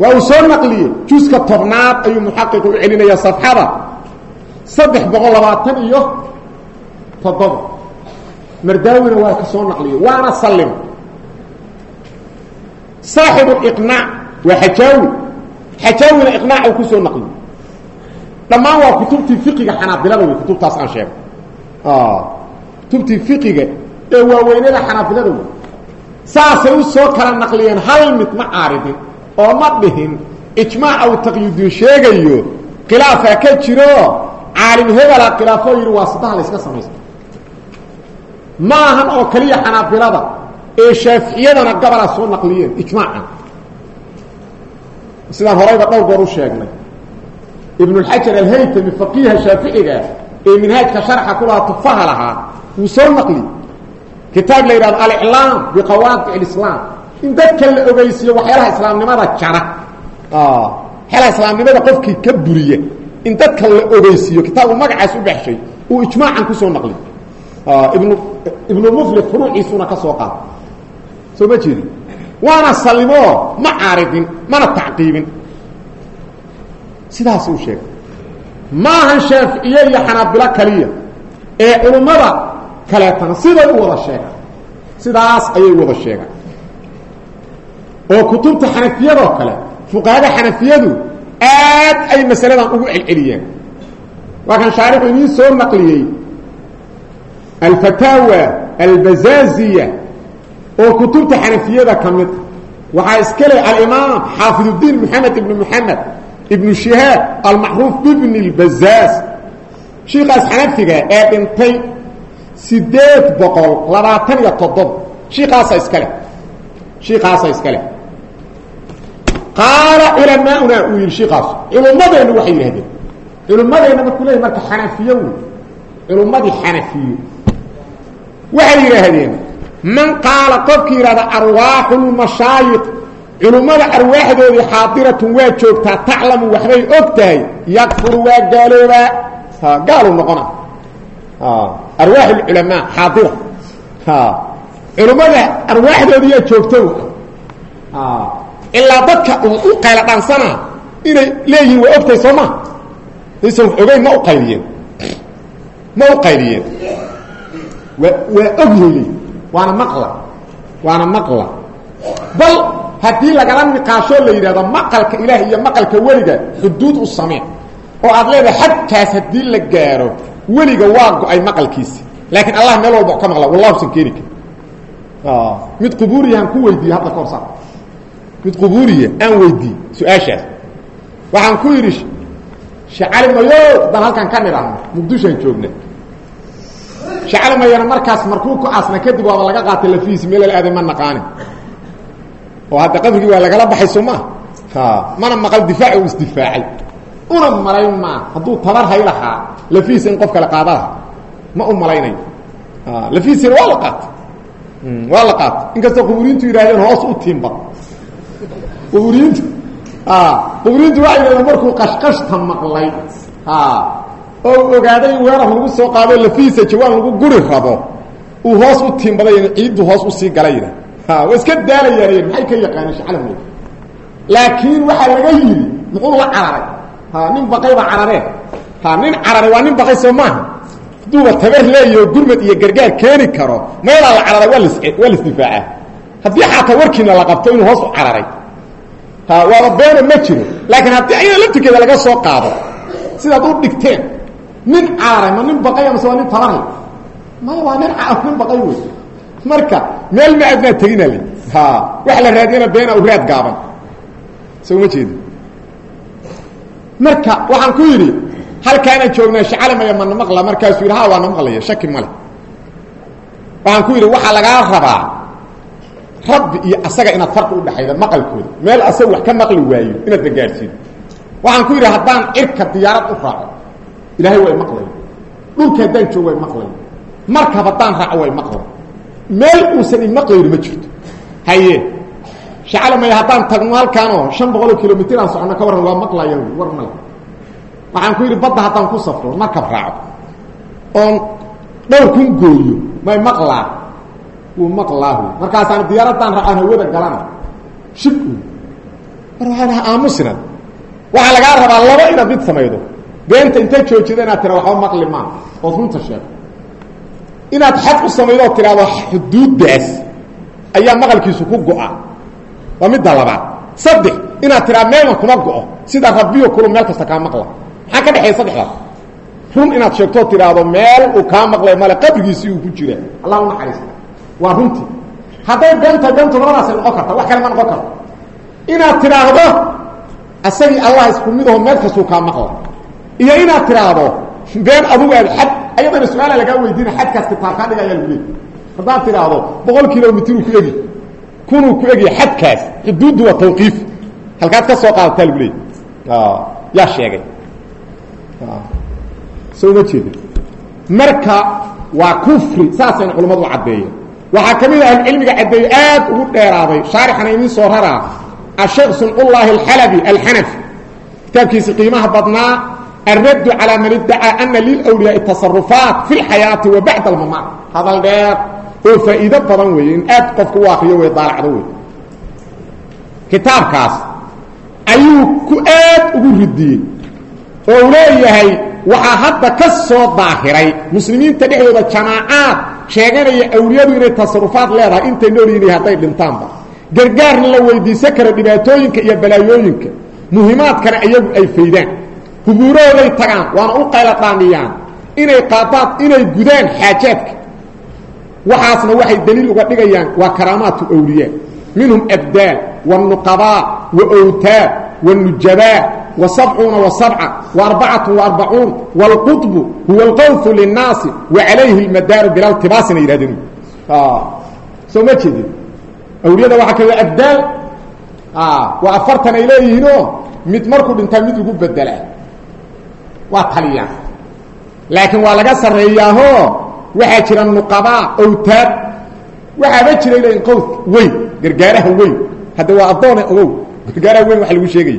Waa uu soo naqliyey. Juska tobnaad ayuu muxaqiqu u celinayaa safxada. Saddex boqol labaatan iyo toddoba. Mardaawina waa ka soo naqliyey. Waana sallim. Saaxibu iqnaac waa xajaawi. Xajaawina iqnaacu ku soo naqliy dhammaan waa kutubtii fiqiga xanaabilada wey kutubtaas aan sheegay. Kutubtii fiqiga ee waaweynada xanaabilada wey saasay u soo kala naqliyeen hal mid ma caaridin oo ma dhihin. Ijmaaca uu taqyidin sheegayo khilaafaa ka jiro caalim hebela khilaafoo yidhi waa saddaha la yska samaysta ma ahan oo keliya xanaabilada ee shaaficiyadana gabalaa soo naqliyeen ijmaacan. Sidaan horayba dhowr goor u sheegnay. Ibnulxajar alhaytami faqiiha shaaficiga ee minhaajka sharxa ku lahaa tufaha lahaa wuu soo naqli kitaab la yidhahdo aliclaam biqawaadic alislaam. In dadka la ogeysiiyo waxyaalaha islaamnimada jara. Waxyaalaha islaamnimada qofkii ka buriya. In dadka la ogeysiiyo kitaabu magacaas u baxshay uu ijmaacan ku soo naqli ibnu ibnu muflid furuuciisuna ka soo qaada soo ma jeedin waana salimoo ma caaridin mana tacqiibin. Sidaas uu sheegay. Maahan shaaficiye iyo xanaabilo kaliya ee culummada kaleetana siday u wada sheegaan. Sidaas ayay wada sheegaan. Oo kutubta xanafiyadoo kale fuqahada xanafiyadu aad ay masaladan ugu celceliyeen. Waa kan shaarixu idiin soo naqliyey alfataawa albazaziya oo kutubta xanafiyada ka mid waxaa iska le alimaam xaafiduddiin moxamed ibnu moxamed ibnu shihaab almacruuf bibni اlbazaaz shiikaas xanafiga ee dhintay sideed boqol labaatan iyo toddoba shiikaasa iska leh. Shiikaasa iska leh. Qaala culamaa'una uu yidhi shiikaasu culummadeennu waxay yidhahdeen culummadeenna markuu leeyay marka xanafiyo wey culummadii xanafiyo waxay yidhaahdeen man qaala qofkii yidhahda arwaaxu lmashaayiq culummada arwaaxdoodii xaadiratun waa joogtaa taclamu waxbay og tahay yakfuru waa gaaloobaa. Gaaluu noqona arwaax culamaa xaadira culummada arwaaxdoodiiyaa joogto ilaa dadka u qayla dhaansana inay leeyihiin waa ogtahay soo ma aysan wax ogeyn ma uqayliyeen ma u qayliyeen waa waa ogyahay waana maqla waana maqla bal haddii lagala niqaashoo la yidhahdo maqalka ilaah iyo maqalka weliga xuduud u samee oo aad leedahay xadkaas haddii la gaaro weliga waa go'ay maqalkiisi. Laakiin allah meel walba ka maqla wallahusan keeni kar mid qubuuriyahaan ku weydiiye hadda ka horsa mid qubuuriya aan weydiiye su'aashaas. Waxaan ku yidhi shacali mayo haddaan halkan ka nidhaahno muqdishoan joogna shacali mayana markaas markuu ku asna kadib waaba laga qaatay lafihiisi meelal aaday ma naqaanin oo hadda qabrigii waa lagala baxay soo maa mana maqal difaac uu isdifaacay una malayn maa hadduu tabar hay lahaa lafihiisa in qof kale qaadaha ma u malaynayo lafihiisina waa la qaatay. Waa la qaatay. Inkastoo quburiintu yidhahdeen hoos u tiimba. Quburiintu quburiintu waxay yidhahdeen markuu qashqashta maqlay. Oo ogaaday in weerar lagu soo qaado lafihiisa jawaan lagu guri rabo. Uu hoos u tiimbaday ciiddu hoos u sii gala yidhah waa iska daalayaan maxay ka yaqaaneen shacalmay laakiin waxaa laga yidhi muxuu la cararay nin baqay baa cararee nin cararay waa nin baqay soo maaha hadduuba tabar leeyaho gurmad iyo gargaar keeni karo meelaa la cararay waa waa lasdifaacaa haddii xataa warkiina la qabto inuu hoos u cararay. Waaba beena ma jiro. Laakiin haddii ayada laftirkeeda laga soo qaado sidaad u dhigteen nin cararay ma nin baqay amase waa nin tabarle maya waa nin nin baqay wey. Marka meel ma adnaa tegina le wax la raadiyana beena u raad gaaban. Soo ma jeedi marka waxaan ku yidhi halkaanaan joognaa shacalimaya mana maqla markaasuu yidhi ha waa na maqlaya shaki male waxaan ku yidhi waxaa lagaa rabaa rabbi iyo asaga inaad farqi udhaxayda maqalkooda meel asaga wax ka maqli waayo inaad na gaadhsiido waxaan ku yidhi haddaan cirka diyaarad u raaco ilaahay way maqlaya dhulka haddaan joogo way maqlaya markab haddaan raaco way maqlay meel uusan imaqlayni ma jirto. Haye shacalamaya haddaan tagno halkaanoo shan boqoloo kilomitr aan socono ka warran waa maqlaya war male waxaan ku yidhi badda haddaan ku safro markab raaco. Oon dhowr kun gooyo may maqlaa? Wuu maqlaahu. Markaasaan diyaaraddaan raacaan hawada galana. Shib mar waxaa laha aamusina. Lagaa rabaa laba inaad mid samaydo. Beenta inta joojida inaad tira waxba maqli maa ood runta sheego inaad xad u samaydo oo tidhaahdo xuduuddaas ayaa maqalkiisu ku go-a waa midda labaad saddex inaad tiraa meelna kuma go-o. Sida rabbiyo kulu meel kasta kaa maqla. Maxaa ka dhexeeya saddexdaas run inaad sheegtoo tidhaahdo meel uu kaa maqlay male qabrigiisii uu ku jira. Allah unaxariista waa runtii hadday beenta beentu labadaasay noqon karta. Wax kale ma noqon karto inaad tidhaahdo asagii allah isku midaho meel kastuu kaa maqla. Iyo inaad tidhaahdo been adugu aad xad ayadana su'aala lagaa weydiina xadkaas kitaab kaa dhiga kunuu ku egya xadkaas xuduuddu waa tawqiif halkaad ka soo qaadataa lagu leey yaa sheegay soo ma jeedin marka waa kufri saasayna culammadu u caddeeyeen waxaa ka mid ah ahlucilmiga caddeeye aad ugu dheeraaday shaarixana idiin soo raraa asheekh suncullaahi alxalabi alxanafi kitaabkiisi qiimaha badnaa alraddu calaa man iddacaa ana lilwliyaai tasarufaat fi lxayaati wa bacda almamaat hadal dheer oo faa'iido badan weeye in aad qofka u akriyo wey daalacdo wey kitaabkaas ayuu ku aad ugu ridiyey oo leeyahay waxaa hadda ka soo daahiray muslimiinta dhexdooda jamaacaad sheeganaya awliyadu inay tasarufaad leedahay intay noolyihin hadday dhintaanba. Gargaarna la weydiisan karo dhibaatooyinka iyo balaayooyinka. Muhimaadkana iyagu ay faydaan. Hubuurahooday tagaan waana u qayla dhaamiyaan inay qaadaan inay gudaan xaajaadka waxaasna waxay daliil uga dhigayaan waa karaamaatu awliyaa minhum abdaal wاnuqabaa waawtaad wاnujabaa وسبعون وسبعة وأربعة وأربعون والقطب هو القوث للناس وعليه المدار بلا التباس يرادون اه سو ما جدي اولياء waxa kale abdal ah wa afartan ilayhino mid markuu dhinta mid ugu bedela waa taliya laakiin waa laga sareeyaho waxa jira nuqaba awtaad waxa ba jira ilayhin qowth weyn gargaaraha weyn hada waa adoon ogow gargaaraha weyn wax lagu sheegay.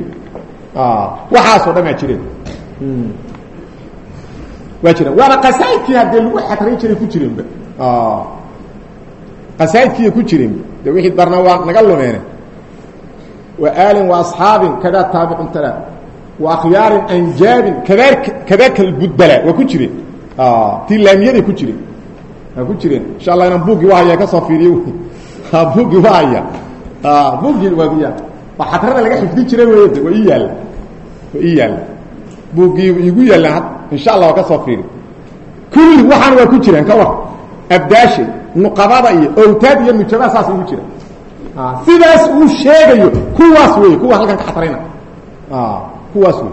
Waxaasoo dhan aa jireen waa jireen waana qasaaidkii haddee lagu xadray jiray ku jireenba qasaaidkiiya ku jireenba de wixii darna waa naga lumeene. Wa aalin wa asxaabin kadaa taabicun tala wa akhyaarin anjaabin kada kadaka lbudbala waa ku jireen tii laamiyaday ku jireen waa ku jireen insha allah inaan buuggii wahaya ka soo fiiriyo buuggii wahaya buuggii waa waa xadrada laga xifdi jiray wey waa ii yaalla waa ii yaalla buuggii igu yaalla insha allah waa ka soo fiiri kulli waxaana waa ku jiraan ka war abdaashay nuqabada iyo owtaad iyo nujabaa saas ugu jira sidaas uu sheegayo kuwaas wey kuwa halkan ka xadrayna kuwaas wey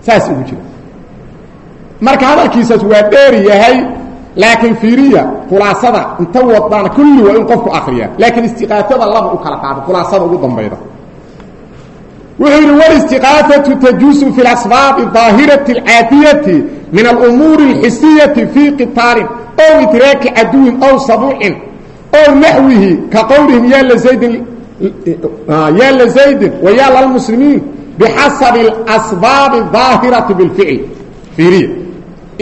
saas ugu jira marka hadalkiisaas waa dheer yahay laakiin fiiriya khulaasada inta wadaan kulli waa in qofku akriya laakiin istiqaatada laba u kala qaado khulaasada ugu dambayda. Wuxuu yidhi walistiqaafatu tajuusu fi lasbaabi daahirati alcaadiyati min alumuuri alxisiyati fii qitaalin ow idraaki caduwin ow sabuucin ow naxwihi ka qowlihim ya lazaydin ya lazaydin wayaa lalmuslimiin bixasabi alasbaabi daahirati bilficl fiiriya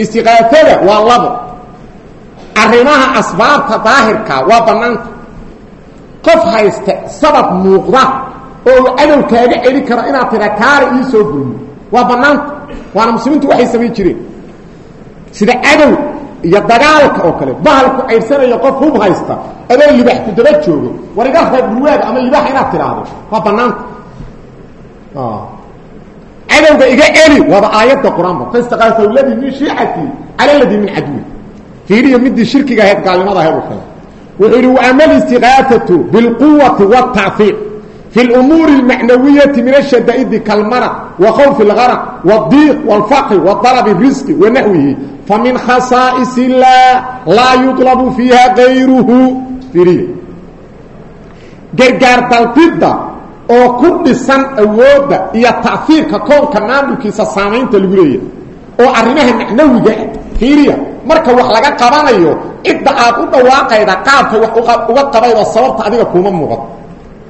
istiqaafada waa labo. Arrimaha asbaabta daahirka waa banaanta. Qof haysta sabab muuqda oo cadow kaaga celi karo inaad tira kaale ii soo gulmo waa banaanta. Waana muslimiintu waxay samayn jireen. Sida cadow iyo dagaalka oo kale bahalku caybsanayo qof hub haysta adoo libax ku daba joogo war iga reeb bulwaaga ama libax inaad tidhaahdo waa banaanta cadowga iga celi waaba aayadda qur-aanba fastaqaafa ladii min shiicati cala ladii min cadwi fiiriyo midii shirkiga ahayd gaalnimada ahayd oo kale wuxuu yidhi waama alistiqaafatu bilquwati wاtacfiiq في الأمور المعنوية من الشدائد كالمرض وخوف الغرق والضيق والفقر وطلب الرزق ونحوه فمن خصائص الله لا يطلب فيها غيره فريه gargaar dalbidda oo ku dhisan awoodda iyo taafiirka koonka maamulkiisa saamaynta lagu leeyahay oo arrimaha macnawiga ah fiiriya. Marka wax laga qabanayo cidda aad u dhawaaqayda qaabka wax uga qabaydoo sababta adiga kuuma muuqato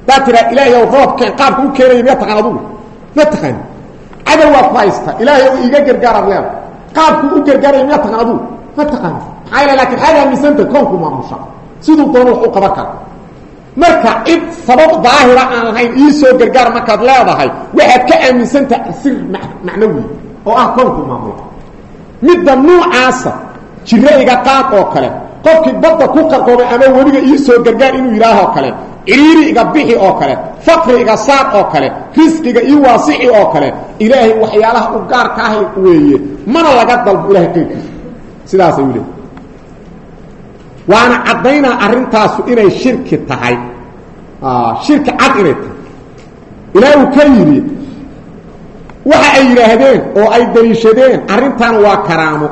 daa tiraa ilaahay ow roobkeen qaabka u keenaya miya taqaan adugu ma taqaani cadowaa ku haysta. Ilaahay ow iiga gargaaraad leeda qaabku u gargaaraya miya taqaan adugu ma taqaani maxaa yaele laakiin xaad aaminsanta koonku maamusha. Siduu doono wax u qaban kara marka cid sabab daahira aan lahayn ii soo gargaar markaad leedahay waxaad ka aaminsantaha sir macnawi oo ah koonku maamula midda nuucaasa jiro iga qaad oo kale qofkii badda ku qarqoomay ama weliga ii soo gargaar inuu yidhaahoo kale ciriiri iga bixi oo kale faqri iga saar oo kale risqiga ii waasixi oo kale ilaahay waxyaalaha u gaarka ah weeye mana laga dalbo ilahay qayrkiisa sidaasay u leey waana caddaynaa arrintaasu inay shirki tahay. Shirki cad inay tahay. Ilaah uu ka yidhi waxa ay yidhaahdeen oo ay daliishadeen arrintan waa karaamo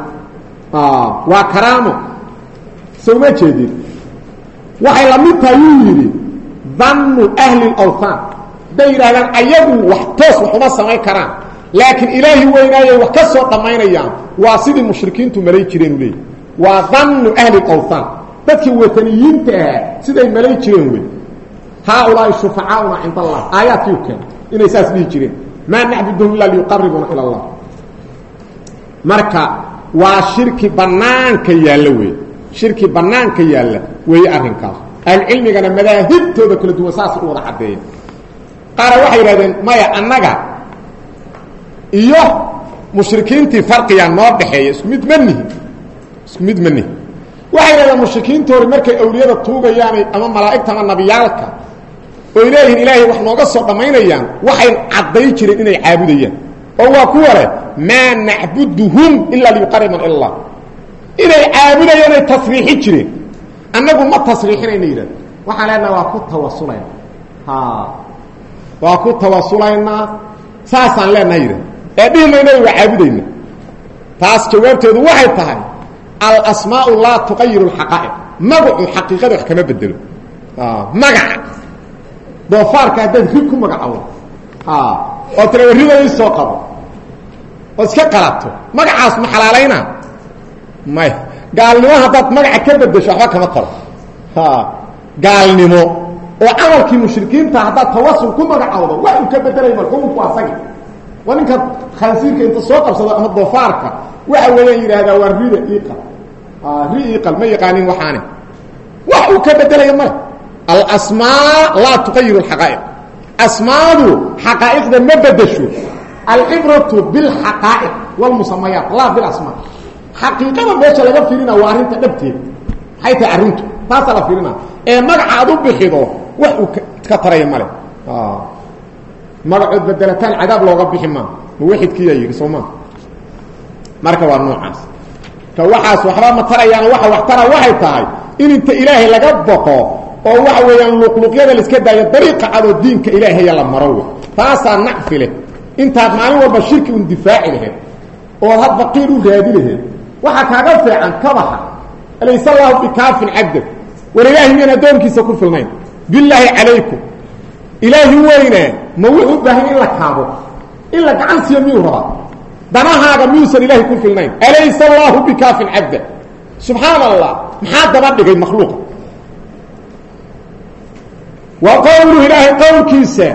waa karaamo sowma jeedin. Waxay la mid tahay yuu yidhi dannu ahli lawthaan hadday yidhahdaan ayagu wax toos wax uma samayn karaan. Laakiin ilaahi weynaayay wax ka soo waa sidii mushrikiintu malay jireen waa dannu ahli lawthaan dadkii wataniyiinta ahaa siday malay jireen wey haaulaai shufacaauna cinda allah aayaadkii u keen. Inay saas dhihi jireen. Maa nacbuduhum ila liyuqaribuuna ila allah. Marka waa shirki banaanka yaalla wey shirki banaanka yaalla weeye arrinkaas. Ahlucilmigana madaahibtooda kala duwan saas u wada caddeeya qaara waxay yidhahdeen maya annaga iyo mushrikiintii farqiyaa noo dhaxeeya isku mid ma mid ma waxay yidhahdeen mushrikiinta markay awliyada tuugayaanay ama malaa'igta ama nabiyaalka oy leeyihiin ilaahay wax nooga soo dhammaynayaan waxay cadday jireen inay caabudayaan. Oo waa kuwa leh maa nacbuduhum ilaa liyuqariban ila allah inay caabudayaan ay tasriixin jireen. Annagu ma tasriixinayna yidhahda. Waxaan leenaha waa ku tawasulayna waa ku tawasulaynaa. Saasaan leenaha yidhahda. Ee dhihi mayna waa caabudayna. Taas jawaabteedu waxay tahay alasmaau laa tuqayiru alxaqaa'iq magacu xaqiiqada wax kama bedelo. Magaca. Doofaarka haddaad rig ku magacowdo oo tira rida ii soo qabo. Oo iska qalato. Magacaas ma xalaalayna may. Gaalnimo haddaad magaca ka bedesho waxba kama taro gaalnimo. Oo camalkii mushrikiinta haddaad tawasul ku magacowdo wax ka bedelay marxuumku asagi. Waa inta soo qabsado ama doofaarka waxa weeyaan yidhaahdaa waa rida iiqal ri iiqal ma yaqaanin waxaane. Wax uu ka bedelaya male. Alasmaa laa tuqayiru alxaqaa'iq. Asmaadu xaqaa'iqda ma bedesho alcibratu bilxaqaa'iq walmusamayaat laa bilasmaa. Xaqiiqada meesha laga firina waa arrinta dhabteeda maxay tahay arrintu la firina ee magaca bixido wax uu ka taraya male. Magacood bedelataan cadaab looga bixi maa muwaxidkiiyaa yidhi marka waa noocaas ka waxaas waxba ma tarayaan waxa wax tara waxay tahay. In inta ilaahay laga boqo oo waxa weeyaan luqluqyada la iska daayo dariiqa cadoo diinka ilaahaya la maro wey. Taasaa nacfi leh. Intaad maalin walba shirki un difaaci laheyd ood hadba qiil u raadi laheyd waxaa kaaga fiican kabaxa alayse allahu bikaafin cabda war ilaahi miyaan addoonkiisa ku filnayn? Bilaahi calaykum. Ilaahi weynaa ma wuxuu u in la kaabo in la gacan siiyo miyuu rabaa danahaaga miyuusan ilaahay ku filnayn. Alayse allahu bikaafin cabda. Subxaana allah maxaa daba dhigay makhluuqa? Wa qowluhu ilaahay qowlkiisa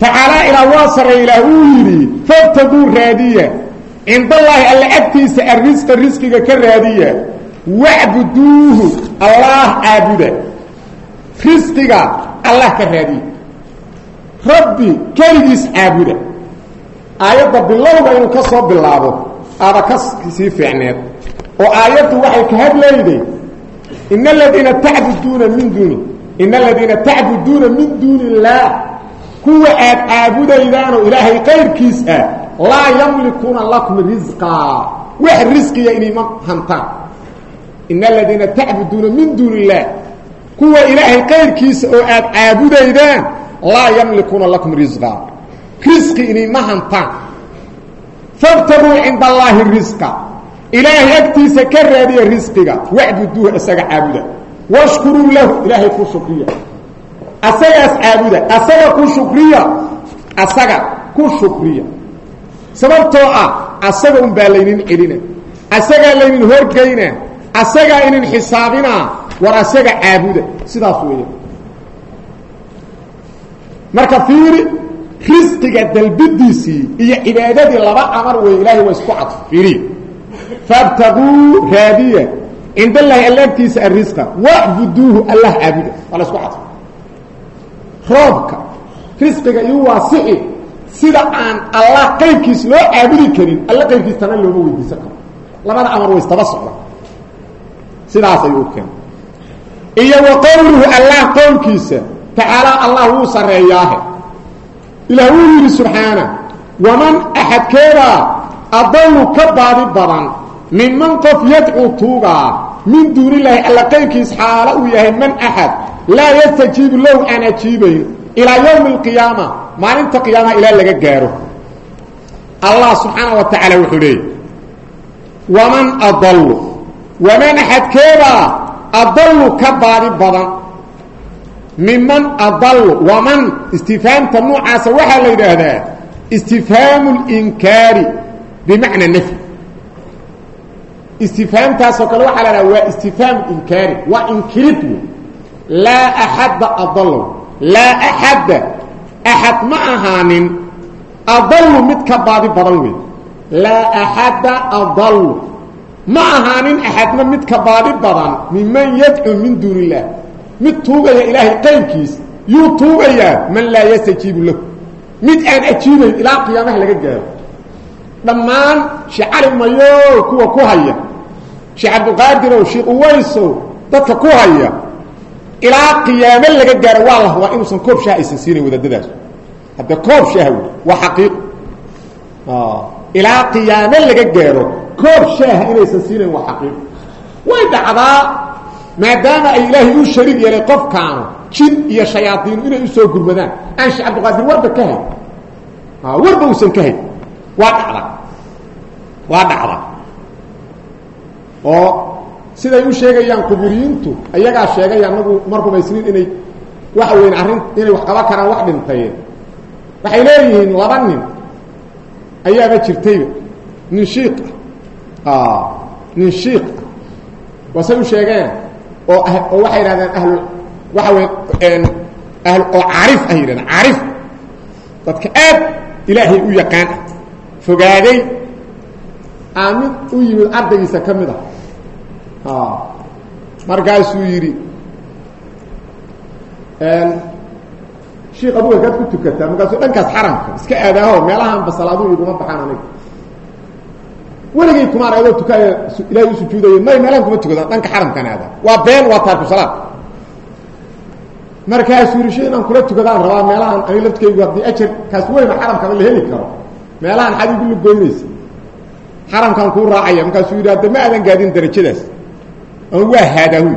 tacaalaa ilaa waa sarey ilaah uu yidhi fabtaguu raadiya. Cindallaahi alla agtiisa arrisqa risqiga ka raadiya. Wacbuduuhu allaah caabuda. Risqiga allah ka raadiya. Rabbi keligiis caabuda aayadda bilowga inuu ka soo bilaabo aaba ka sii fiicneed. Oo aayaddu waxay ka hadlayday in aladiina tacbuduuna min duuni in aladiina tacbuduuna min duuni illaah kuwa aad caabudaydaanoo ilaahay qayrkiis ah laa yamlikuuna lakum risqaa wax risqiya inayma hantaan. In aladiina tacbuduuna min duuni illaah kuwa ilaahay qayrkiisa oo aad caabudaydaan laa yamlikuuna lakum risqaa risqi inayma hantaan fabtaguu cinda allaahi risqa ilaahay agtiisa ka raadiya risqiga wacbuduuhu isaga caabuda washkuruu lahu ilaahay ku shukriya asagaas caabuda asaga ku shukriya asaga ku shukriya sababtoo ah asaga un baa laynin celina asagaa laynin horgeyna asagaa inin xisaabinaa war asaga caabuda sidaas weeya marka fiiri risqiga dalbidiisii iyo cibaadadii laba amar wey ilaahay waa isku cadf fiiriya faabtaguu raadiya cind allaahi allaagtiisa arrisqa wacbuduuhu allah caabuda waa la isku cadf roobka risqiga iyo waasixi sida aan allah qayrkiis loo caabudi karin alla qayrkiis tana looma weydiisan karo. Labada amar way isdaba socda. Sidaas ayuu u keenay. Iyo wa ilaah wuu yidhi subxaana waman axadkeedaa adallu ka baadi badan minman qof yadcuu tuugaa min duunilaahi alla qayrkiis xaalo uu yahay man axad laa yastajiibu low aan ajiibayn ilaa yowmi alqiyaama maalinta qiyaamaha ilaa laga gaaro. Allah subxaana wa tacaala wuxuu leeyay waman adallu waman axadkeedaa adallu ka baadi badan miman adallu waman istifhaamta noocaasa waxaa la yidhaahdaa istifhaamu linkaari bimacna nafyi istifhaamtaasoo kale waxaa la dhaha waa istifhaamu inkaari waa inkirid wey laa axadda adallow laa axadda axad ma ahaanin adallu mid ka baadi badan wey laa axadda adallu ma ahaanin axadna mid ka baadi badan minman yadcuu min duuni illaah mid tuugaya ilaahay qayrkiis yuu tuugayaa man laa yastajiibu lahu. Mid aan ajiibayn ilaa qiyaamaha laga gaaro. Dhammaan sheekh cali mayo kuwa ku haya. Sheekh cabdiqaadirow sheekh uwaysow dadka ku haya. Ilaa qiyaamo laga gaaro waa la hubaa inuusan koob shaah aysan siinayn hadde koob shaah wey waa xaqiiq. Ilaa qiyaamo laga gaaro koob shaaha inaysan siinayn waa xaqiiq. Way dhacdaa maadaama ay ilaahay u shariig yeelay qofkaanu jin iyo shayaadiinu inay u soo gurmadaan. Aan sheekh cabdiqaadir warba ka hayn. Warba uusan ka hayn. Waa dhacda. Waa dhacda. Oo siday u sheegayaan quburiyiintu ayagaa sheegay anagu ma rumaysnin inay waxa weyn arrin inay wax qaban karaan wax dhintay waxay leeyihiin laba nin. Ayaaba jirtayba nin shiiq. Ah nin shiiq. Ah waasay u sheegeen oo oo waxay yidhahdeen ahlu waxa wey ahl oo caarif ah yidhahdeen caarif dadka aad ilaahay u yaqaan ah fogaaday aa u yimid ardaygiisa ka mid ah. Markaasuu yidhi shiik aduga kaad ku tukataa markaasuu dhankaas xaramka iska aadaaho meelahan basalaadu iguma baxaan aniga weligay kumaan adoo tukaaya ilahay u sujuudayo may meelahan kuma tukadaan dhanka xaramkaan aadaa waa been waa taarku salaad. Markaasuu yidhi shay inaan kula tukadaan rabaa meelahan ani laftkaygu haddii ajar kaas weyna xaramkana la heli karo. Meelahan xad igu lugoynaysa xaramkaan kuu raacaya. Markaasuu yidhi hadda ma aadan gaadin darajadaas. Ama waa haadaahu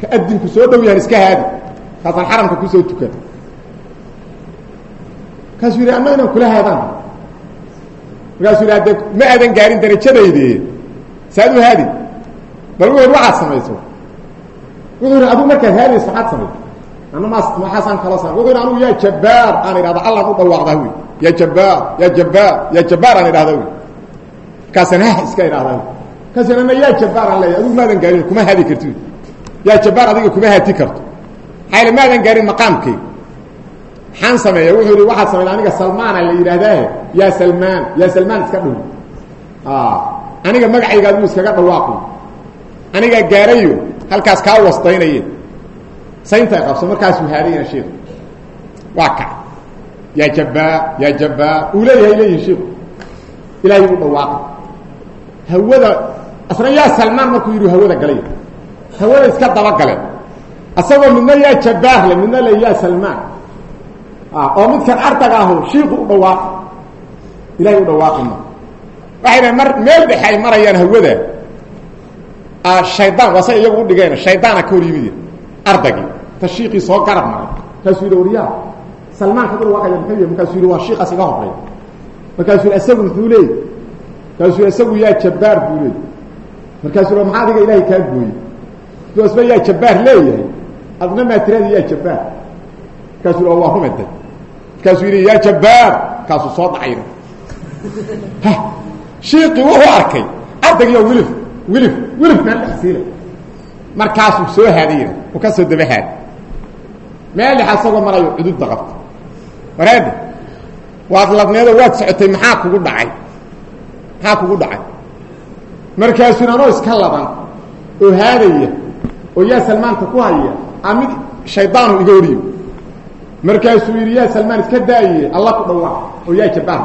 ka adinku soo dhow yahan iska haadi. Kaasaan xaramka ku soo tukada. Markaasuu yidhi ama inaan kula haadaan markaasuu hadde ma aadan gaarin darajadayde saad u haadi. Bal wuxu waxaad samayso. Wuxuu yidhi adigu markaad haadayso maxaad samayso ana maas maxaasaan kala sa wuxuu yidhi anugu yaa jabbaar aan idhahda allaan u dhawaaqdaa wy ya jabbaar ya jabbaar ya jabbaar aan idhahda wy markaasaan hah iska idhahdaa markaasn ana yaa jabbaar aan leeya adigu maadan gaarin kuma haadi kartid. Yaa jabbaar adiga kuma haati karto. Maxaa maadan gaarin maqaamkay maxaan sameeya wuxuu yidhi waxaad samayda aniga salmaana la yidhahdaahe yaa salmaan yaa salmaan iska dhow aniga magacayga adigu iskaga dhawaaqo. Anigaa gaarayo halkaas kaa wasdaynaye saynta qabso markaasuu haadayna sheikh. Waa kac yaa jabbaar yaa jabbaar uu leeyahay leeyihiin sheikhu ilaahay u dhawaaqay hawada asna yaa salmaan markuu yidhi hawada galay. Hawada iska dabagale. Asagoo midna yaa jabbaar le midna le yaa salmaan oo midkan ardaga ahu shiiku u dhawaaqi ilahay u dhawaaqima waxay dhahen mar meel dhexe ay marayaan hawada. Shaydaan waa say iyagu udhigeen shaydaana ka hor yimid ardagii ta shiiqii soo garab maray. Markaasuu yidhi waryaa salmaan ka dhawaaqaya muxuu yih markaasuu yidhi waa shiiqaas iga horey markaasuu yidhi isagu muxuu leey markaasuu yidhi yaa jabbaar buu leey markaasuu yidhi ilaahay kaa gooyey? Duu asba yaa jabbaar leeyahay adna maa tiraadi yaa jabbaar. Markaasuu yidhi waa markaasuu yidhi yaa jabbaar markaasuu soo dhacayna. Shiiqii wuxuu arkay ardaygiyo wilif wilif wilif meel dhexsiila markaasuu soo haadayna uu ka soo daba haad meel dhex asagoo marayo cududda qabta wareeda waad ladneedoo waad socotay maxaa kugu dhacay? Maxaa kugu dhacay? Markaasuu anoo iska ladan oo haadaya oo yaa salmaanka ku haya a mid iga horiyo markaasuu yidhi yaa salmaan iska daaye. Alla ku dhawaaq oo yaa jabbaar.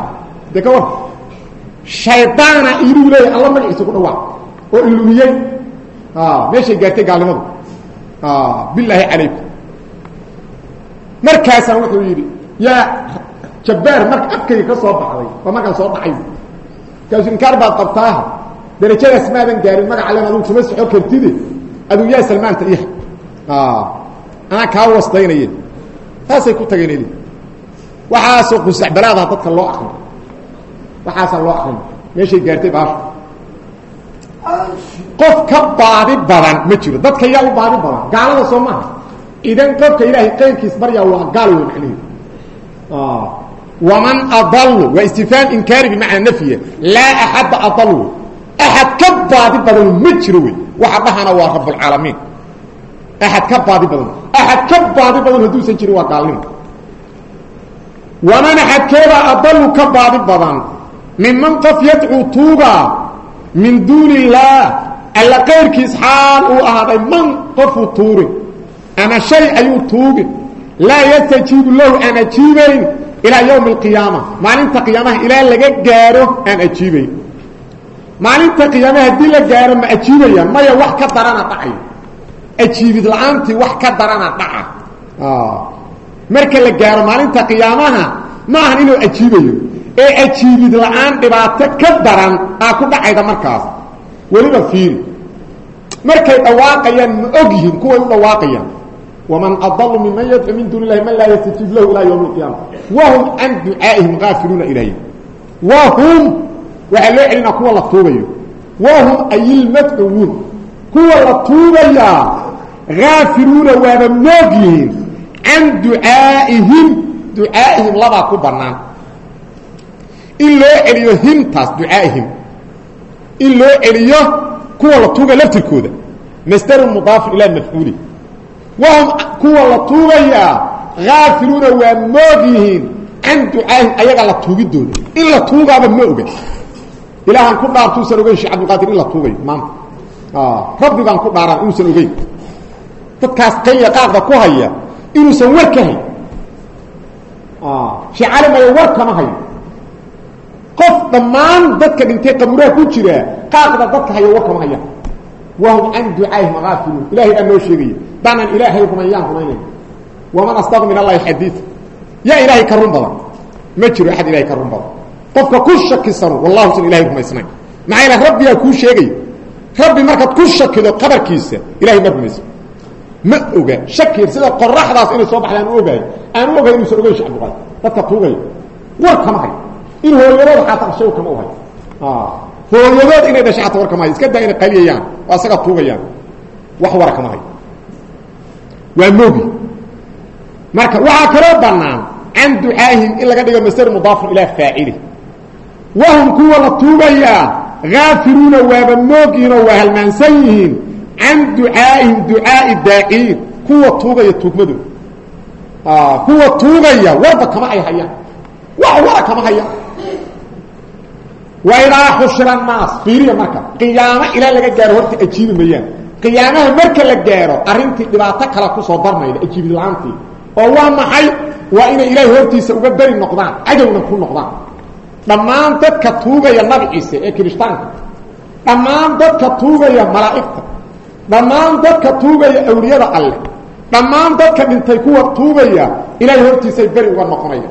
De ka war. Shaydaana inuu leeyahy alla magaciisa ku dhawaaq oo ilumiyey. Meeshay gaartay gaalnimadu. Bilaahi calaykum. Markaasaa wuxuu yidhi yaa jabbaar marka afkayga ka soo baxday waa markaan soo dhacay markaasu inkaar baad qabtaaha darajadaas maadan gaarin magaca len adugu kuma soco kartide adugu yaa salmaanta iha anaa kaa wasdaynaye taasay ku tageen waxaasoo qusacbalaadaha dadka loo akrin waxaasaa loo akrin meeshay gaartay baasha qof ka baadi badan ma jiro. Dadka yaa u baadi badan. Gaalada soo maaha. Idan qofka ilaahay qayrkiis baryaa waa gaal wey macnaheedu waman adalu waa istifhaam inkaari bimacnaa nafyiya laa axadda adalu axad ka baadi badan ma jiro wey waxa dhahana waa rabbulcaalamiin axad ka baadi badan. Axad ka baadi badan hadduusan jirin waa gaalnimo. Waman axadkeeda adalu ka baadi badan minman qof yadcuu tuuga min duuni illaah alla qayrkiis xaal uu ahaaday man qofuu tuugin ama shay ayuu tuugin laa yastajiibu lahu aan ajiibayn ilaa ywmi اqiyaama maalinta qiyaamaha ilaa laga gaaro aan ajiibayn maalinta qiyaamaha haddii la gaaro ma ajiibayaan maya wax ka darana dhacay ajiibid la'aantii wax ka darana dhaca. Ah. Marka la gaaro maalinta qiyaamaha ma ahan inuu ajiibayo. Ee ajiibid la'aan ka daran aa ku dhacayda markaas. Weliba fiiri. Markay dhawaaqayaan ma og dhawaaqayaan. Waman adalu miman yadcu min duuni illahi man laa yastajiib lahu ilaa yowmi اqiyaama wahum can ducaaihim qaafiluuna ilayhi. Wahum waxaa loo celinaa kuwa la tuubayo. Wahum ayilmadcuwuun kuwa aafiluuna waaba moog yihiin can ducaaihim ducaaihim labaa ku banaan in loo celiyo himtaas ducaaihim in loo celiyo kuwa la tuuga laftirkooda masdarun mudaafun ilaa mafcuuli wahum kuwa la tuugaya aafiluuna waa moog yihiin can ducaaihim ayaga la tuugidooda in la tuugaaba ma oga ilaahaan ku dhaartuusan ogeyn shee cabdilqaadir in la tuugayo maanta rabbigaan ku dhaaraa inuusan ogeyn dadkaas qayya qaaqda ku haya inuusan war ka hayn. Shee calimaya war kama hayo qof dhammaan dadka dhintay qabuuraha ku jira qaaqda dadka haya war kama hayaan wahum can ducaahim haafiluun ilahay baa noo sheegaya danan ilaahay rumeeyaan rumaynaya waman asdaq min allahi xadiia yaa ilaahay ka run badan. Ma jiro axad ilahay ka run badan. Qofka ku shakisano wallahu san ilahay rumaysnayn maxaa ila rabbigaa kuu sheegaya rabbi markaad ku shakido qabarkiisa ilahay ma rumaysa ma oga shakir sida qoraxdaas inay soo baxdaan u ogaay aan u ogay inuusan ogeyn shacbuqaad dadka tuugaya war kama hayo in hooyadood xataa shay kama u hayo hooyadood inay dhashay war kama hayo iska daa inay qaliyayaan waa isaga tuugayaan. Wax wara kama hayo waa moogi marka waxaa kaloo bannaan can ducaahim in laga dhigo masder mudaafun ilaa faacili. Wahum kuwa la tuugayaa haafiluuna waaba moogiinoo waa halmaansan yihiin can ducaa'ihim ducaai daaciin kuwa tuugaya tuugmadooda kuwa tuugaya warba kama ay hayaan wax wara kama hayaan waidaa xushira naas fiiriya marka qiyaamo ilaa laga gaaro horta ajiibi mayaan qiyaamaha marka la gaaro arrintii dhibaato kale ku soo darmayda ajiibid la'aantii oo waa maxay waa inay ilaahay hortiisa uga beri noqdaan cadowna ku noqdaan dhammaan dadka tuugaya nabi ciise ee kirishtaanka dhammaan dadka tuugaya malaa'igta dhammaan dadka tuugaya awliyada alle dhammaan dadka dhintay kuwa tuugaya ilaahay hortiisay beri uga noqonaya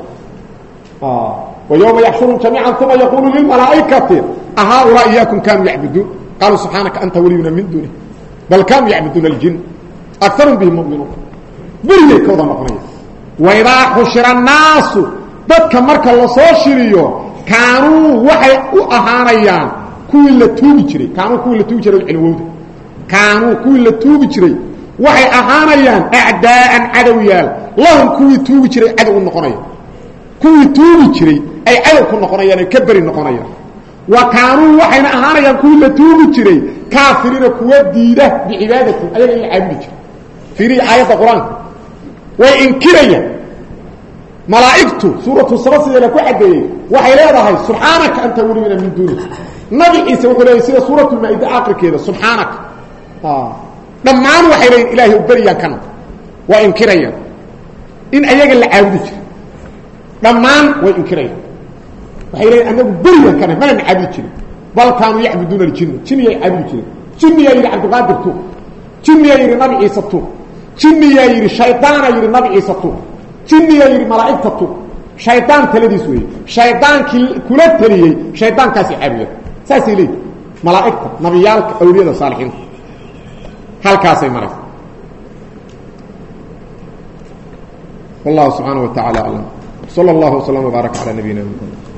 ويوم يحشرهم جميعا ثم يقول للملائكة أهؤلاء إياكم كانوا يعبدون قالوا سبحانك أنت ولينا من دونه بل كانوا يعبدون الجن أكثرهم بهم مؤمنون بريك وضع مقنية وإذا حشر الناس ضدك مركا الله صوشريو كانوا وحي أهانيان كوي اللي توبي جري كانوا كوي اللي توبي جري kaanuu kuwii la tuugi jiray. Waxay ahaanayaan acdaa'an cadowyaal. Lahum kuwii tuugi jiray cadow u noqonaya. Kuwii tuugi jiray ay cadow ku noqonayaan ay ka beri noqonayaan. Wa kaanuu waxayna ahaanayaan kuwii la tuugi jiray kaafiriina kuwa diida bicibaadatin ayaga ila caabudi jiray. Fiirihi aayadda qur'aanka way inkirayaan. Malaa'igtu suuratu saba sideela ku caddeeyey waxay leedahay subxaanaka anta weli dhammaan waxay leeyiin ilaahay u beriyaan kana waa inkirayaan in ayaga la caabudi jiray. Dhammaan way inkirayaan waxay leeyiin anagu beriyaan kana manana caabudi jirin. Bal kaanuu yacbuduuna aljinna. Jinniyay caabudi jireen jinniyaa yidhi cabdiqaadir tuuq jinniyaa yidhi nabi ciise tuuq jinniyaa yidhi shaydaana yidhi nabi ciise tuuq jinniyaa yidhi malaa'igta tuuq shaydaan taladiis weeye. Shaydaankii kula taliyey. Shaydaankaasay caabudan saasay leeyihiin malaa'igta nabiyaalka awliyada saalixiinta halkaasay maraysa wallahu subxaana wa tacala aclam sala allahu waslama wbaarak calaa nabiyina mxamed